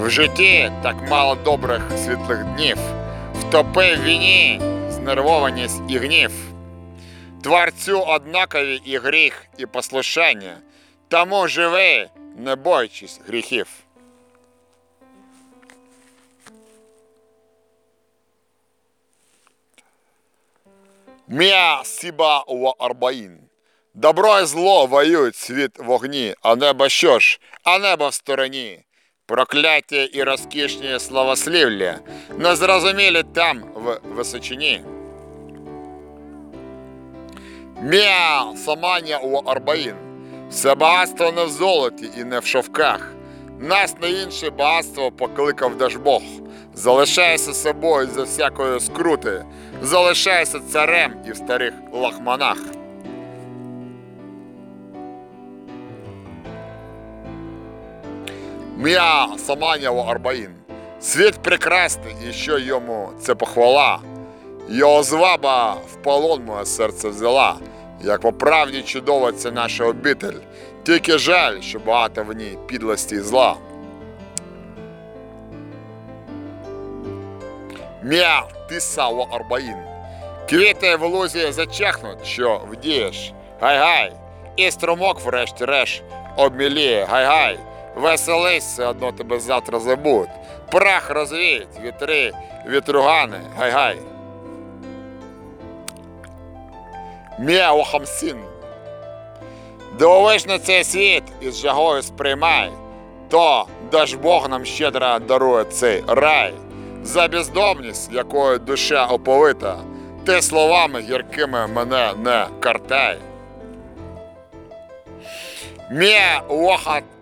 В житті так мало добрих світлих днів. Втопив в війні, знервованість і гнів. Творцю однакові і гріх, і послушання, тому живи, не боючись гріхів. Мя сіба ва арбаїн. Добро і зло воюють світ в огні, а небо що ж, а небо в стороні. Прокляття і розкішні словослів'я незрозумілі там в височині. Мя самання у арбаїн. Все багатство не в золоті і не в шовках. Нас на інше багатство покликав Дажбог. Залишайся собою за всякої скрути, залишайся царем і в старих лахманах. М'я Саманєва Арбаїн. Світ прекрасний, і що йому це похвала. Його зваба в полон моє серце взяла, як по правді чудова це наша обитель, тільки жаль, що багато в ній підлості і зла. М'я тисава Арбаїн. Квіти в лузі зачахнуть, що вдієш. Гай-гай, і струмок врешті-решт обміліє, гай-гай. Веселись, все одно тебе завтра забудуть. Прах розвіють, вітри, вітругани, гай-гай. М'я Хамсін. Дивовижно цей світ із жагою сприймай, то даж Бог нам щедро дарує цей рай, за бездомність, якою душа оповита, ти словами гіркими мене не картай. Мє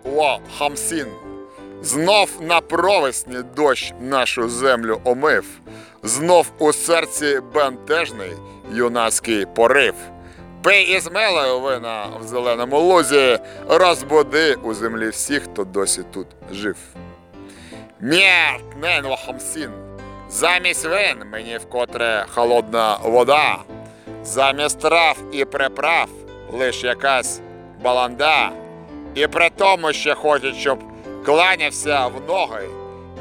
Ва Хамсін. Знов на провесні дощ нашу землю омив, знов у серці бентежний юнацький порив. Пий із мелою вина в зеленому лузі, розбуди у землі всіх, хто досі тут жив. Мє Тнен Ва Замість вин мені вкотре холодна вода, замість трав і приправ лиш якась баланда. І при тому ще хочуть, щоб кланявся в ноги.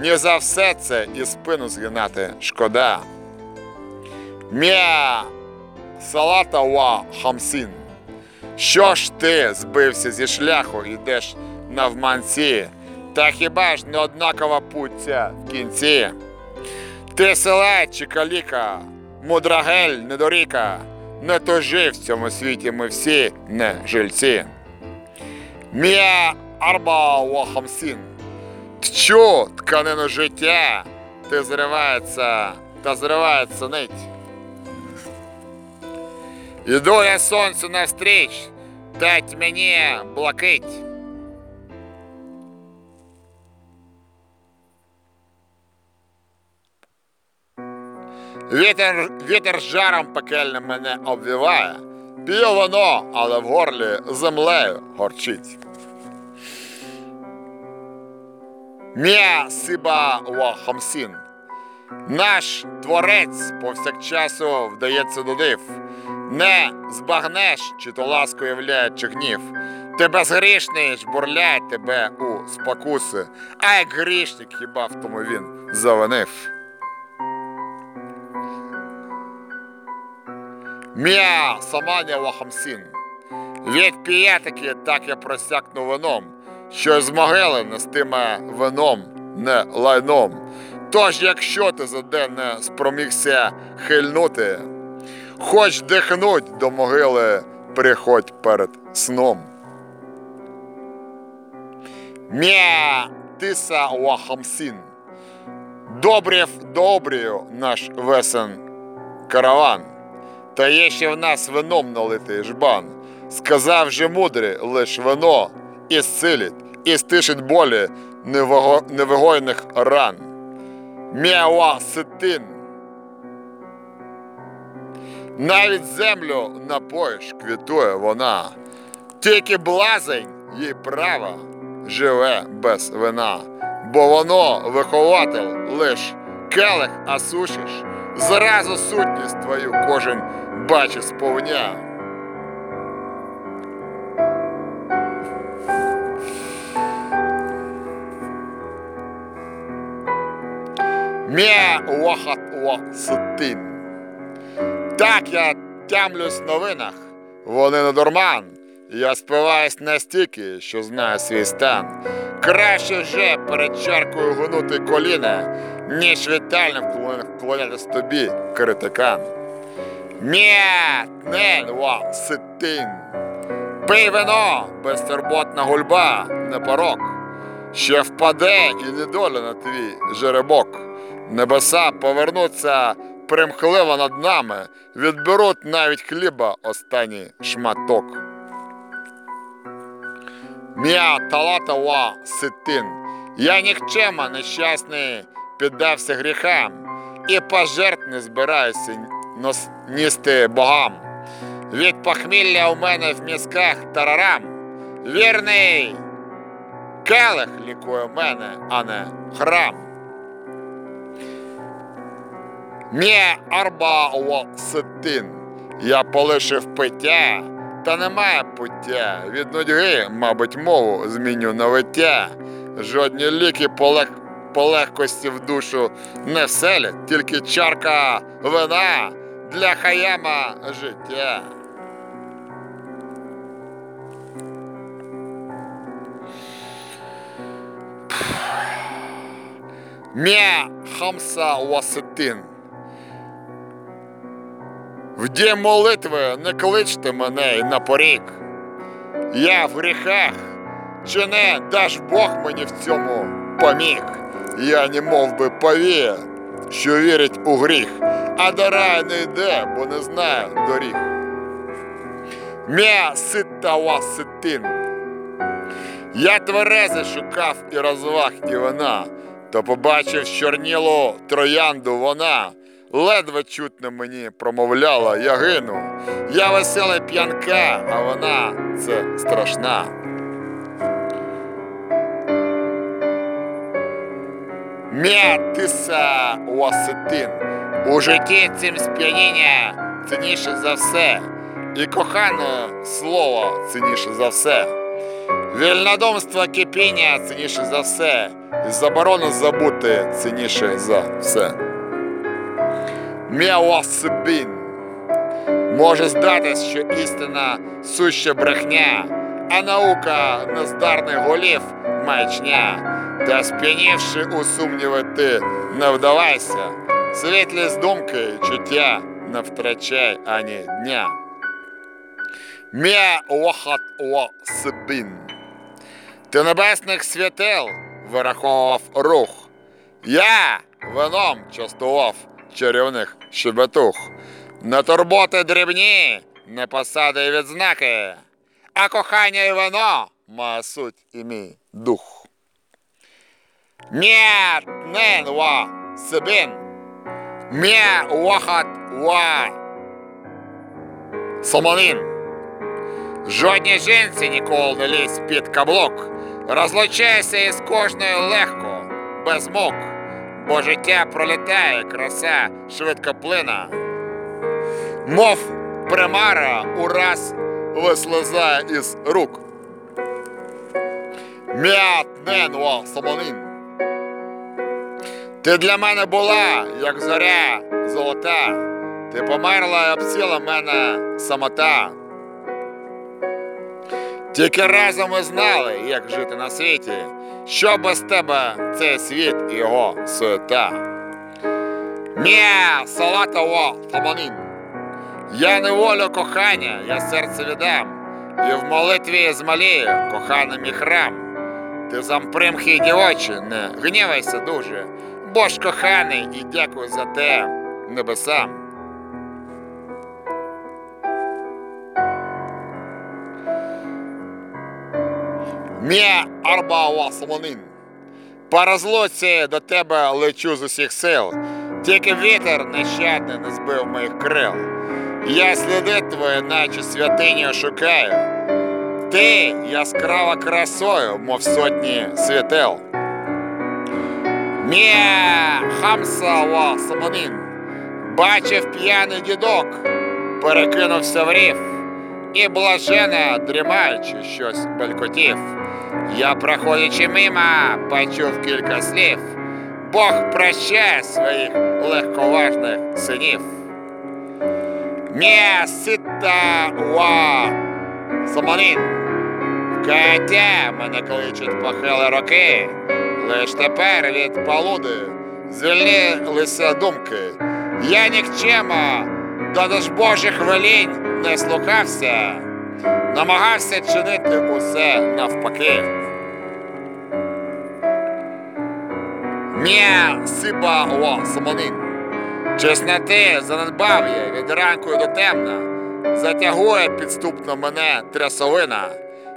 Ні за все це і спину згинати шкода. М'я салата ва хамсін. Що ж ти збився зі шляху, ідеш навманці, та хіба ж не однакова пуття в кінці? Ти селе чи каліка, мудрагель недоріка, не тужи в цьому світі ми всі не жильці. Мія арба ва хамсін. Тчу тканину життя, ти зривається та зривається нить. Іду я сонцю навстріч, дать мені блакить. Вітер, вітер жаром пекельним мене обвіває. П'ю воно, але в горлі землею горчить. М'я сиба ва хамсін. Наш творець повсякчасу вдається до див. Не збагнеш, чи то ласку являє, чи гнів. Ти безгрішний жбурляє тебе у спокуси, а як грішник хіба в тому він завинив. М'я саманя вахамсін. Від п'ятики так я просякну вином, що з могили нестиме вином, не лайном. Тож, якщо ти за день не спромігся хильнути, хоч дихнуть до могили, приходь перед сном. М'я тиса вахамсін. Добрів добрію наш весен караван. Та є ще в нас вином налитий жбан. Сказав же мудрий, лиш вино і зцілить, і стишить болі невигойних ран. М'ява ситин. Навіть землю напоїш квітує вона, тільки блазень їй права живе без вина, бо воно вихователь лиш келих осушиш, зразу сутність твою кожен бачить сповня. Ва ситин. Так я тямлюсь в новинах. Вони не дурман. Я спиваюсь настільки, що знаю свій стан. Краще вже перед чаркою гнути коліна, ніж вітально вклон- вклонятись тобі, критикан. Нет, не ва, ситин. Пий вино, безтурботна гульба, не порок. Ще впаде і недоля на твій жеребок. Небеса повернуться примхливо над нами, відберуть навіть хліба останній шматок. М'я талатова ситин. Я нікчема нещасний піддався гріхам, і пожертв не збираюся ністи богам. Від похмілля у мене в мізках тарарам. Вірний келих лікує мене, а не храм. Мє ситин. Я полишив пиття, та немає пуття. Від нудьги, мабуть, мову зміню на виття. Жодні ліки по, лег... по легкості в душу не вселять, тільки чарка вина для хаяма життя. Мє хамса васитин. В дім молитви не кличте мене на порік. Я в гріхах, чи не даш Бог мені в цьому поміг? Я не мов би повія, що вірить у гріх, а до раю не йде, бо не знає доріг. Мя сита вас. Я тверези шукав і розваг і вона, то побачив чорнілу троянду вона. Ледве чутно мені промовляла, я гину. Я весела п'янка, а вона це страшна. М'ятиса уаситин. У житті цим сп'яніння цінніше за все, і кохане слово цінніше за все. Вільнодумство кипіння цінніше за все, і заборону забути цінніше за все. М'яуасибін. Може здатись, що істина суща брехня, а наука нездарних голів маячня. Та сп'янівши у сумніви ти не вдавайся, світлість думки чуття не втрачай ані дня. М'я сибін. Ти небесних святил вираховував рух. Я вином частував чарівних щебетух. Не турботи дрібні, не посади і відзнаки, а кохання і вино має суть і мій дух. Нет, нен ва сибін. Мє вахат ва саманин. Жодній жінці ніколи не лізь під каблук. Розлучайся із кожною легко, без мук, бо життя пролітає, краса швидко плина. Мов примара ураз вислизає із рук. М'ят ненво. Ти для мене була, як зоря золота. Ти померла і обсіла мене самота. Тільки разом ми знали, як жити на світі, що без тебе цей світ і його суета. Мє салатово фаманин. Я не волю кохання, я серце віддам, і в молитві змалію коханий мій храм. Ти зампримхи дівочі, не гнівайся дуже, бо ж коханий і дякую за те небесам. Мє арбава самонин. По розлуці до тебе лечу з усіх сил, тільки вітер нещадний не збив моїх крил. Я сліди твої, наче святиню шукаю. Ти яскрава красою, мов сотні світел. Мє хамсава самонин. Бачив п'яний дідок, перекинувся в рів, і блажена, дрімаючи, щось белькотів. Я, проходячи мимо, почув кілька слів. Бог прощає своїх легковажних синів. Мє сита уа саманін. Катя мене кличуть похили роки. Лиш тепер від полуди звільнилися думки. Я нікчема, до Божих велінь не слухався, намагався чинити усе навпаки. Мє сиба о самонин. Чесноти занедбав я від ранку до темна, затягує підступно мене трясовина.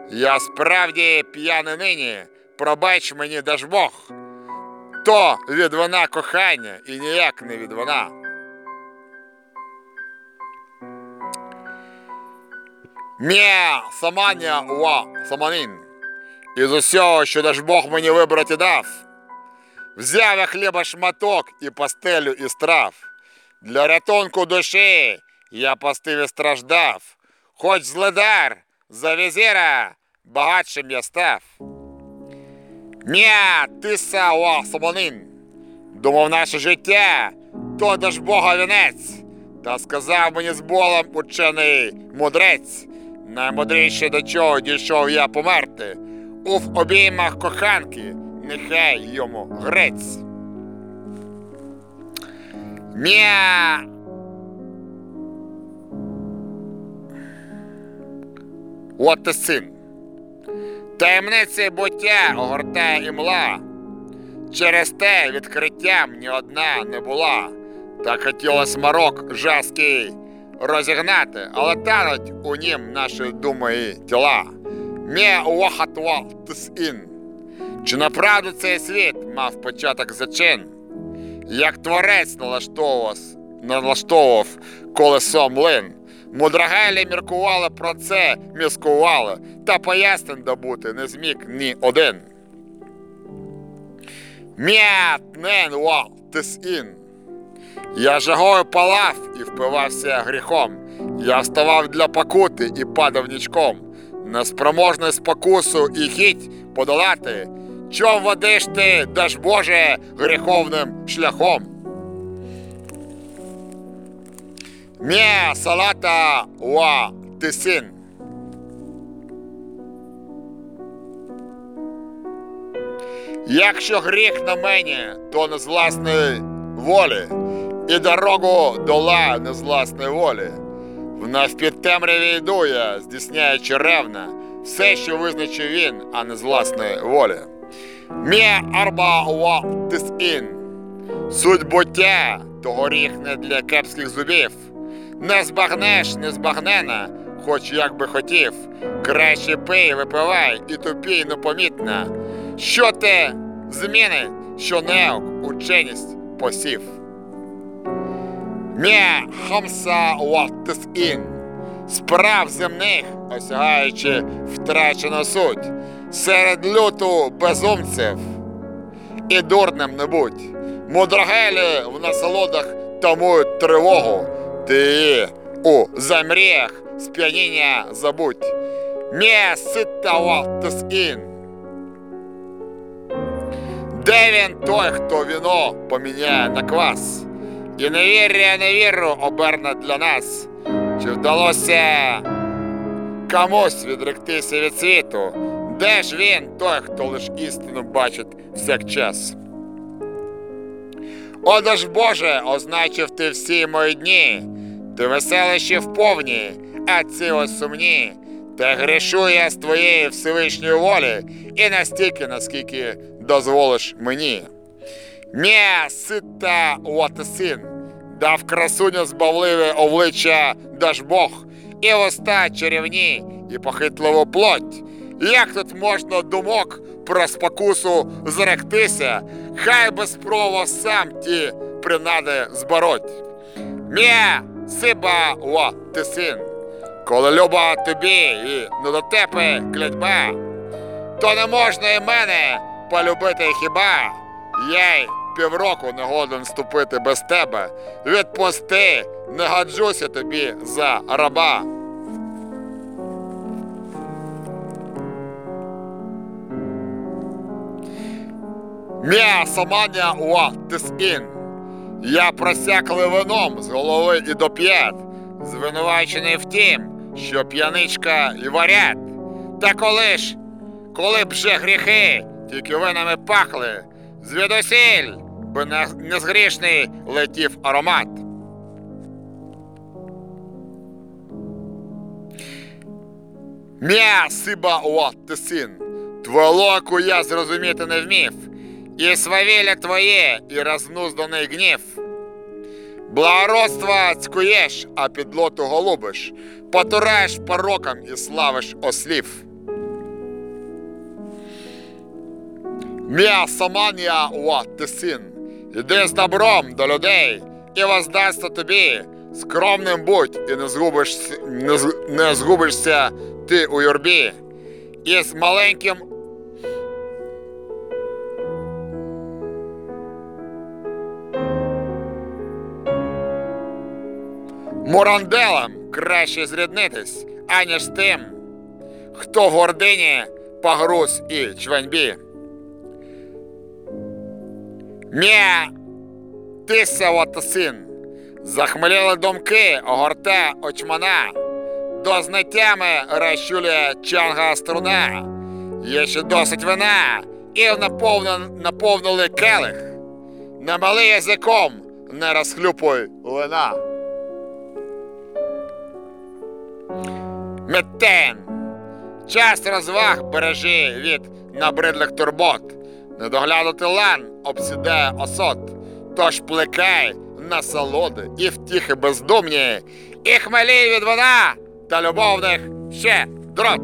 Я справді п'яний нині, пробач мені даж Бог. То від вона кохання і ніяк не від вона. Мє самання уа саманин. Із усього, що даж Бог мені вибрати дав. Взяв я хліба шматок і пастелю із трав. Для рятунку душі я постив і страждав, хоч зледар за візира багатшим я став. Мя тиса о самонин. Думав наше життя, то даж Бога вінець, та сказав мені з болем учений мудрець. Наймудріше до чого дійшов я померти. У в обіймах коханки, нехай йому грець. Мя. От ти син. Таємниці буття огортає імла. Через те відкриттям ні одна не була. Так хотілось марок жаский розігнати, але тануть у нім наші думи і тіла. Мє уахатва тис-ін. Чи направду цей світ мав початок зачин? Як творець налаштовував, налаштовував колесо млин. Мудрагелі міркували про це, міскували, та пояснень добути не зміг ні один. М'ят нен вал тис-ін. Я жагою палав і впивався гріхом. Я вставав для покути і падав нічком. Неспроможний спокусу і хіть подолати. Чом водиш ти, даж Боже, гріховним шляхом? Мє салата уа ти син. Якщо гріх на мені, то не з власної волі, і дорогу дола не з власної волі. В навпідтемряві йду я, здійсняючи ревна, все, що визначив він, а не з власної волі. Мє арба уа тис-ін. Суть буття то горіх не для кепських зубів. Не збагнеш, не збагнена, хоч як би хотів. Краще пий, випивай і тупій непомітна. Що те зміни, що неок ученість посів. Мє хамса ватис ін. Справ земних, осягаючи втрачену суть, серед люту безумців і дурним не будь. Мудрогелі в насолодах тамують тривогу, ти у замріях сп'яніння забудь. Мє ситтава тис-ін. Де він той, хто віно поміняє на квас? І невір'я невіру оберне для нас. Чи вдалося комусь відректися від світу? Де ж він, той, хто лиш істину бачить всякчас? О, ж Боже, означив ти всі мої дні, ти веселищі вповні, а ці ось сумні. Та грішу я з твоєї Всевишньої волі і настільки, наскільки дозволиш мені. Мє сита син, дав красуню збавливе обличчя даж Бог, і вуста чарівні, і похитливу плоть. Як тут можна думок про спокусу зректися, хай без спрово сам ті принади збороть. Мє сиба о ти син, коли люба тобі і не до тебе клятьба, то не можна і мене полюбити хіба. Я й півроку не годен ступити без тебе. Відпусти, не гаджуся тобі за раба. М'я самання уа тис ін. Я просяклий вином з голови і до п'ят. звинувачений в тім, що п'яничка і варят. Та коли ж, коли б же гріхи тільки винами пахли, звідусіль би не- незгрішний летів аромат. М'я сиба ти син, твою локу я зрозуміти не вмів, і свавілля твоє, і рознузданий гнів. Благородство цькуєш, а підлоту голубиш, потураєш порокам і славиш ослів. М'я саманія от ти син, іди з добром до людей, і воздасться тобі, скромним будь, і не згубиш, не, не згубишся ти у юрбі, і з маленьким Муранделам краще зріднитись, аніж тим, хто гордині погруз і чваньбі. Мє, тися от син, захмеліли думки огорте очмана, до знаттями розчулює чанга струна, є ще досить вина, і наповнили келих, намали язиком, не розхлюпуй лина. Метен. Час розваг бережи від набридлих турбот. Недоглянути лан обсідає осот. Тож плекай насолоди і втіхи бездумні, і хмелі від вина та любовних ще дрот.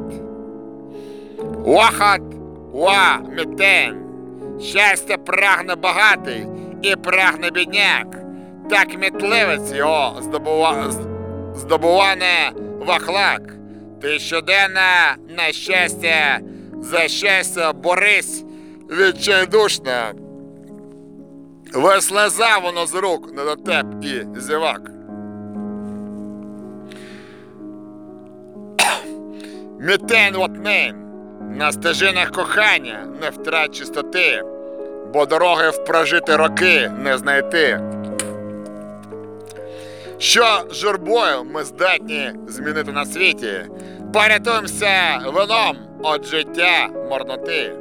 Вахат ва метен. Щастя прагне багатий і прагне бідняк. Так мітливець його здобува... здобуване вахлак. Ти щоденно на щастя, за щастя борись відчайдушно. Веслеза воно з рук не дотеп і зівак. Мітен вотнен, на стежинах кохання не втрать чистоти, бо дороги в прожити роки не знайти. Що журбою ми здатні змінити на світі, порятуємося вином від життя морноти.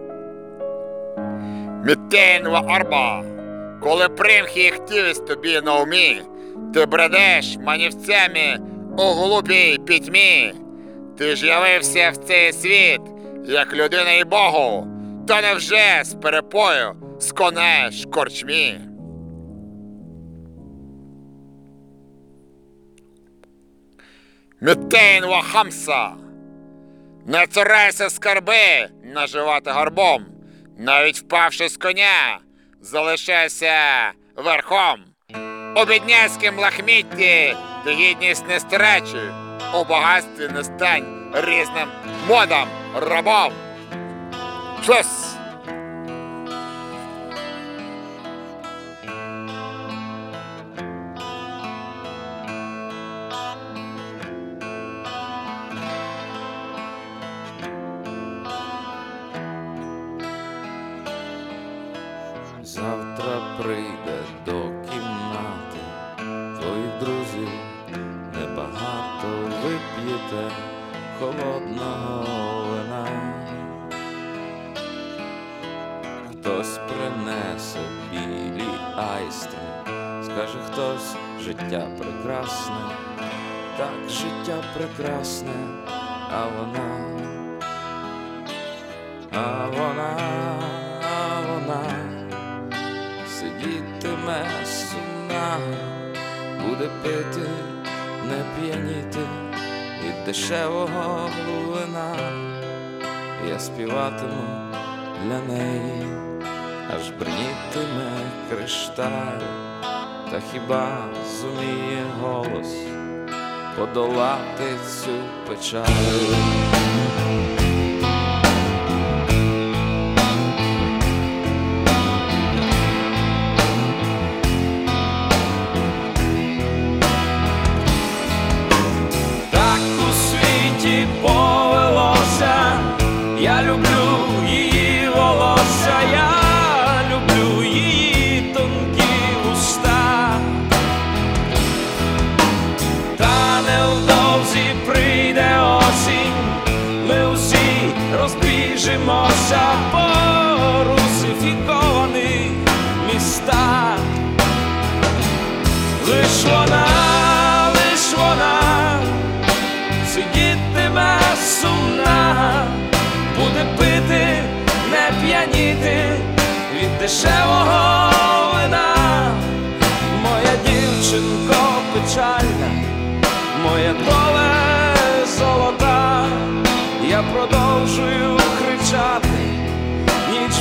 Мітейнова арба, коли примхи і хтівість тобі на умі, ти бредеш манівцями у глупій пітьмі. Ти ж явився в цей світ, як людина і Богу, то невже з перепою сконеш корчмі? Мітейнова хамса. Не цурайся скарби наживати горбом, навіть впавши з коня, залишайся верхом. У бідняцькім лахмітті ти гідність не страчуй, у багатстві не стань різним модам рабом. Щось. Завтра прийде до кімнати. Твоїх друзів небагато вип'єте холодного вина. Хтось принесе білі айстри, скаже хтось життя прекрасне, так життя прекрасне, а вона, а вона, а вона сидітиме сумна, буде пити, не п'яніти від дешевого вина. Я співатиму для неї, аж брнітиме кришталь, та хіба зуміє голос подолати цю печаль? Czy można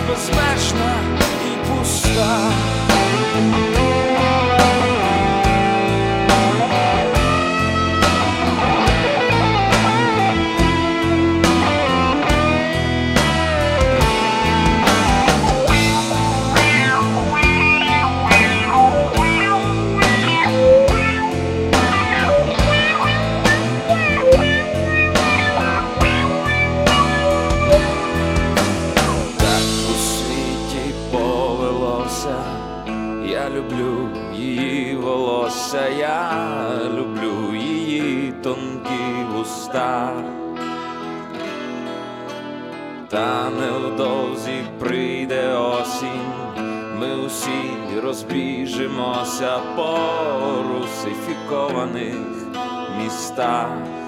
Christmas man. розбіжимося по русифікованих містах.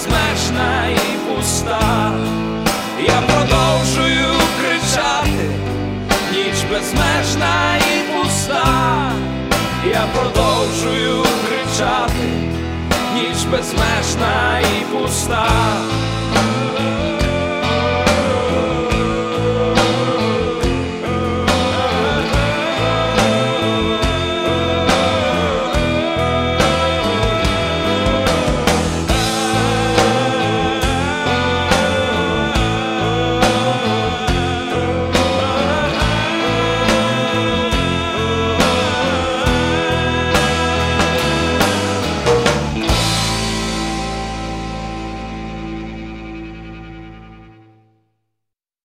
безмежна і пуста, я продовжую кричати, ніч безмежна і пуста, я продовжую кричати, ніч безмежна і пуста.